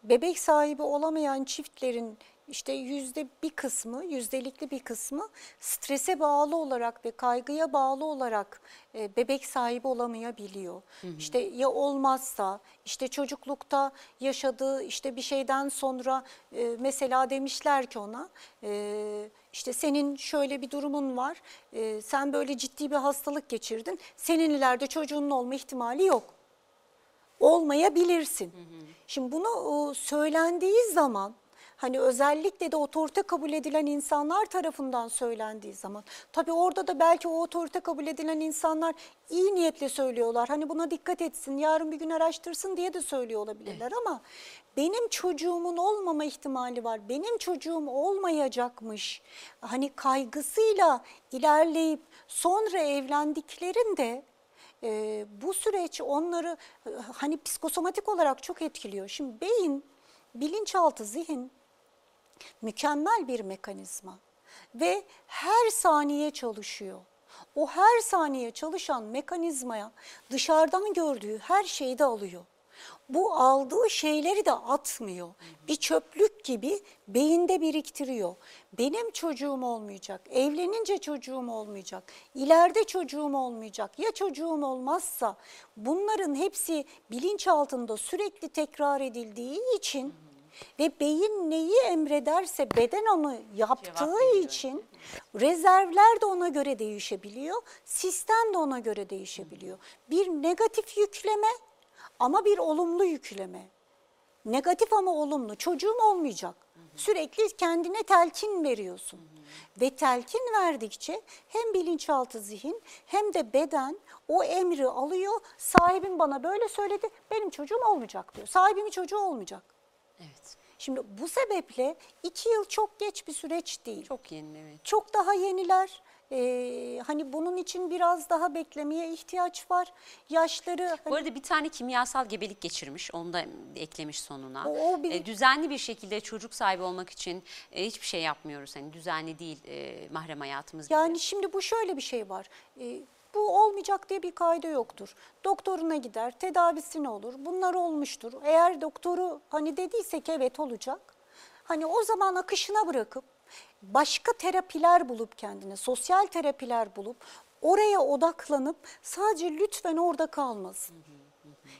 bebek sahibi olamayan çiftlerin işte yüzde bir kısmı, yüzdelikli bir kısmı strese bağlı olarak ve kaygıya bağlı olarak e, bebek sahibi olamayabiliyor. İşte ya olmazsa, işte çocuklukta yaşadığı işte bir şeyden sonra e, mesela demişler ki ona e, işte senin şöyle bir durumun var, e, sen böyle ciddi bir hastalık geçirdin, senin ileride çocuğunun olma ihtimali yok olmayabilirsin. Şimdi bunu o, söylendiği zaman hani özellikle de otorite kabul edilen insanlar tarafından söylendiği zaman tabii orada da belki o otorite kabul edilen insanlar iyi niyetle söylüyorlar. Hani buna dikkat etsin, yarın bir gün araştırsın diye de söylüyor olabilirler ama benim çocuğumun olmama ihtimali var. Benim çocuğum olmayacakmış. Hani kaygısıyla ilerleyip sonra evlendiklerinde e, bu süreç onları e, hani psikosomatik olarak çok etkiliyor. Şimdi beyin, bilinçaltı, zihin mükemmel bir mekanizma ve her saniye çalışıyor. O her saniye çalışan mekanizmaya dışarıdan gördüğü her şeyi de alıyor. Bu aldığı şeyleri de atmıyor. Bir çöplük gibi beyinde biriktiriyor. Benim çocuğum olmayacak, evlenince çocuğum olmayacak, ileride çocuğum olmayacak. Ya çocuğum olmazsa bunların hepsi bilinçaltında sürekli tekrar edildiği için ve beyin neyi emrederse beden onu yaptığı için rezervler de ona göre değişebiliyor, sistem de ona göre değişebiliyor. Bir negatif yükleme ama bir olumlu yükleme. Negatif ama olumlu. Çocuğum olmayacak. Sürekli kendine telkin veriyorsun. Ve telkin verdikçe hem bilinçaltı zihin hem de beden o emri alıyor. Sahibim bana böyle söyledi, benim çocuğum olmayacak diyor. Sahibimin çocuğu olmayacak. Evet. Şimdi bu sebeple iki yıl çok geç bir süreç değil. Çok yeni evet. Çok daha yeniler. Ee, hani bunun için biraz daha beklemeye ihtiyaç var. Yaşları Bu arada bir tane kimyasal gebelik geçirmiş. Onu da eklemiş sonuna. O- o bir- E, düzenli bir şekilde çocuk sahibi olmak için e, hiçbir şey yapmıyoruz. Hani düzenli değil e, mahrem hayatımız. gibi. Yani şimdi bu şöyle bir şey var. Ee, bu olmayacak diye bir kayda yoktur. Doktoruna gider, tedavisine olur. Bunlar olmuştur. Eğer doktoru hani dediyse ki evet olacak. Hani o zaman akışına bırakıp başka terapiler bulup kendine, sosyal terapiler bulup oraya odaklanıp sadece lütfen orada kalmasın.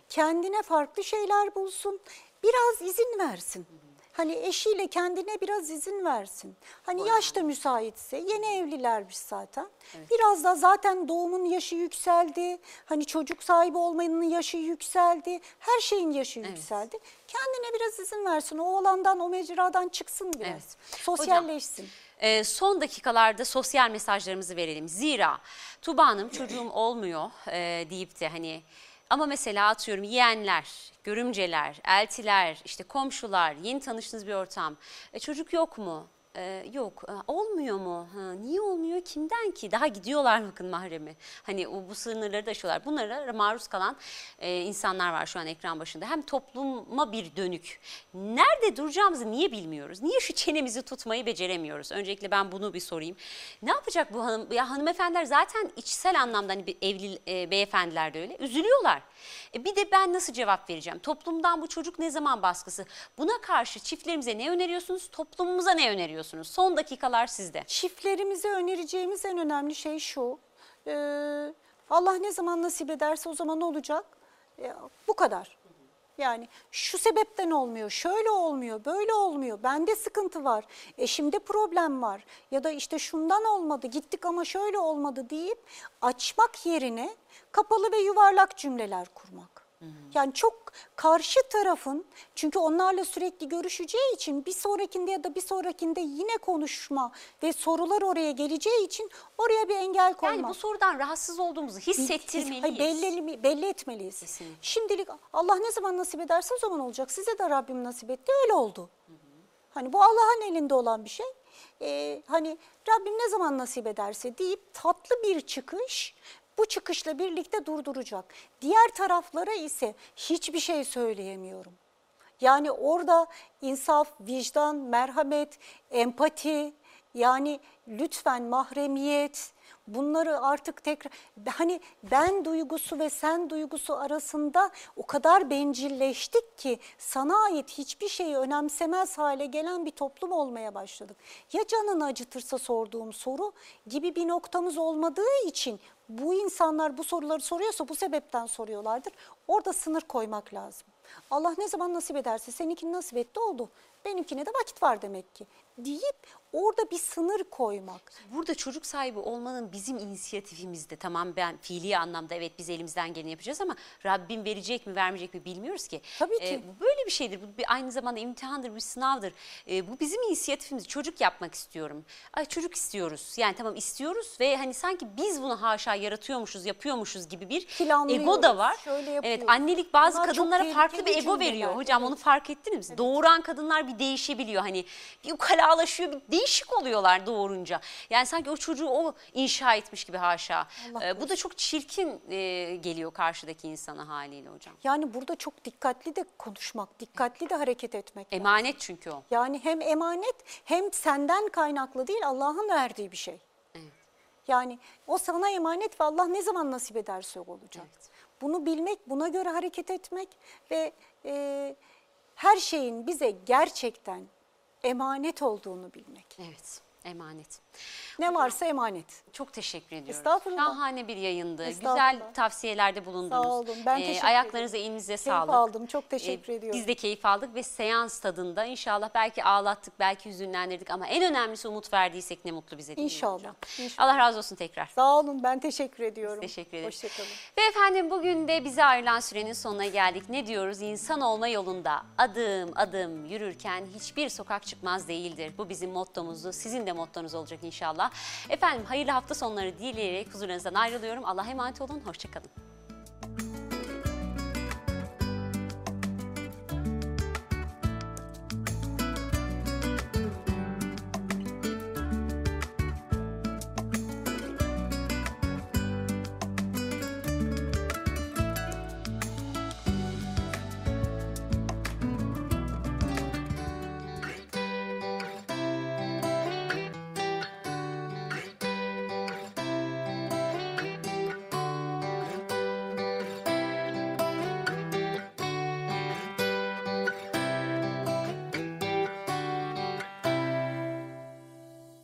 Kendine farklı şeyler bulsun, biraz izin versin. Hani eşiyle kendine biraz izin versin. Hani yaş da müsaitse yeni evlilermiş zaten. Biraz da zaten doğumun yaşı yükseldi. Hani çocuk sahibi olmanın yaşı yükseldi. Her şeyin yaşı yükseldi. Kendine biraz izin versin. O alandan, o mecradan çıksın biraz. Evet. Sosyalleşsin. E, son dakikalarda sosyal mesajlarımızı verelim. Zira Tuba Hanım çocuğum olmuyor e, deyip de hani ama mesela atıyorum yeğenler, görümceler, eltiler, işte komşular, yeni tanıştığınız bir ortam. E, çocuk yok mu? E, yok. E, olmuyor mu? Ha, niye olmuyor? Kimden ki? Daha gidiyorlar bakın mahremi. Hani o, bu sınırları da aşıyorlar. Bunlara maruz kalan e, insanlar var şu an ekran başında. Hem topluma bir dönük. Nerede duracağımızı niye bilmiyoruz? Niye şu çenemizi tutmayı beceremiyoruz? Öncelikle ben bunu bir sorayım. Ne yapacak bu hanım? Ya hanımefendiler zaten içsel anlamda hani evli e, beyefendiler de öyle. Üzülüyorlar. E, bir de ben nasıl cevap vereceğim? Toplumdan bu çocuk ne zaman baskısı? Buna karşı çiftlerimize ne öneriyorsunuz? Toplumumuza ne öneriyorsunuz? Son dakikalar sizde. Çiftlerimize önereceğimiz en önemli şey şu. e, Allah ne zaman nasip ederse o zaman olacak. E, bu kadar. Yani şu sebepten olmuyor, şöyle olmuyor, böyle olmuyor, bende sıkıntı var, eşimde problem var ya da işte şundan olmadı, gittik ama şöyle olmadı deyip açmak yerine kapalı ve yuvarlak cümleler kurmak. Yani çok karşı tarafın çünkü onlarla sürekli görüşeceği için bir sonrakinde ya da bir sonrakinde yine konuşma ve sorular oraya geleceği için oraya bir engel koymak. Yani bu sorudan rahatsız olduğumuzu hissettirmeliyiz. Hayır, belli, belli etmeliyiz. Kesinlikle. Şimdilik Allah ne zaman nasip ederse o zaman olacak. Size de Rabbim nasip etti öyle oldu. Hani bu Allah'ın elinde olan bir şey. Ee, hani Rabbim ne zaman nasip ederse deyip tatlı bir çıkış bu çıkışla birlikte durduracak. Diğer taraflara ise hiçbir şey söyleyemiyorum. Yani orada insaf, vicdan, merhamet, empati, Yani lütfen mahremiyet bunları artık tekrar hani ben duygusu ve sen duygusu arasında o kadar bencilleştik ki sana ait hiçbir şeyi önemsemez hale gelen bir toplum olmaya başladık. Ya canını acıtırsa sorduğum soru gibi bir noktamız olmadığı için bu insanlar bu soruları soruyorsa bu sebepten soruyorlardır. Orada sınır koymak lazım. Allah ne zaman nasip ederse seninkini nasip etti oldu. Benimkine de vakit var demek ki deyip orada bir sınır koymak. Burada çocuk sahibi olmanın bizim inisiyatifimizde tamam ben fiili anlamda evet biz elimizden geleni yapacağız ama Rabbim verecek mi vermeyecek mi bilmiyoruz ki. Tabii ki. bu böyle bir şeydir. Bu bir, aynı zamanda imtihandır, bir sınavdır. Ee, bu bizim inisiyatifimiz. Çocuk yapmak istiyorum. Ay çocuk istiyoruz. Yani tamam istiyoruz ve hani sanki biz bunu haşa yaratıyormuşuz, yapıyormuşuz gibi bir ego da var. şöyle evet annelik bazı Bunlar kadınlara farklı bir ego veriyor. Hocam onu fark ettiniz mi? Doğuran kadınlar bir değişebiliyor. Hani bir ukalalaşıyor, bir değişik oluyorlar doğurunca. Yani sanki o çocuğu o inşa etmiş gibi haşa. Ee, bu da çok çirkin e, geliyor karşıdaki insana haliyle hocam. Yani burada çok dikkatli de konuşmak, dikkatli de hareket etmek. lazım. Emanet çünkü o. Yani hem emanet hem senden kaynaklı değil Allah'ın verdiği bir şey. Evet. Yani o sana emanet ve Allah ne zaman nasip ederse olacak. Evet. Bunu bilmek, buna göre hareket etmek ve e, her şeyin bize gerçekten emanet olduğunu bilmek. Evet, emanet. Ne varsa emanet. Çok teşekkür ediyorum. Estağfurullah. Şahane bir yayındı. Estağfurullah. Güzel tavsiyelerde bulundunuz. Sağ olun, ben teşekkür Ayaklarınıza, elinize Keyif sağlık. aldım, çok teşekkür Ee, ediyorum. Biz de keyif aldık ve seans tadında inşallah belki ağlattık, belki hüzünlendirdik ama en önemlisi umut verdiysek ne mutlu bize İnşallah, hocam? inşallah. Allah razı olsun tekrar. Sağ olun, ben teşekkür ediyorum. Teşekkür ederiz. Hoşçakalın. Ve efendim bugün de bize ayrılan sürenin sonuna geldik. Ne diyoruz? İnsan olma yolunda adım adım yürürken hiçbir sokak çıkmaz değildir. Bu bizim mottomuzdu. Sizin de mottonuz olacak inşallah. Efendim hayırlı hafta sonları dileyerek huzurlarınızdan ayrılıyorum. Allah'a emanet olun. Hoşçakalın.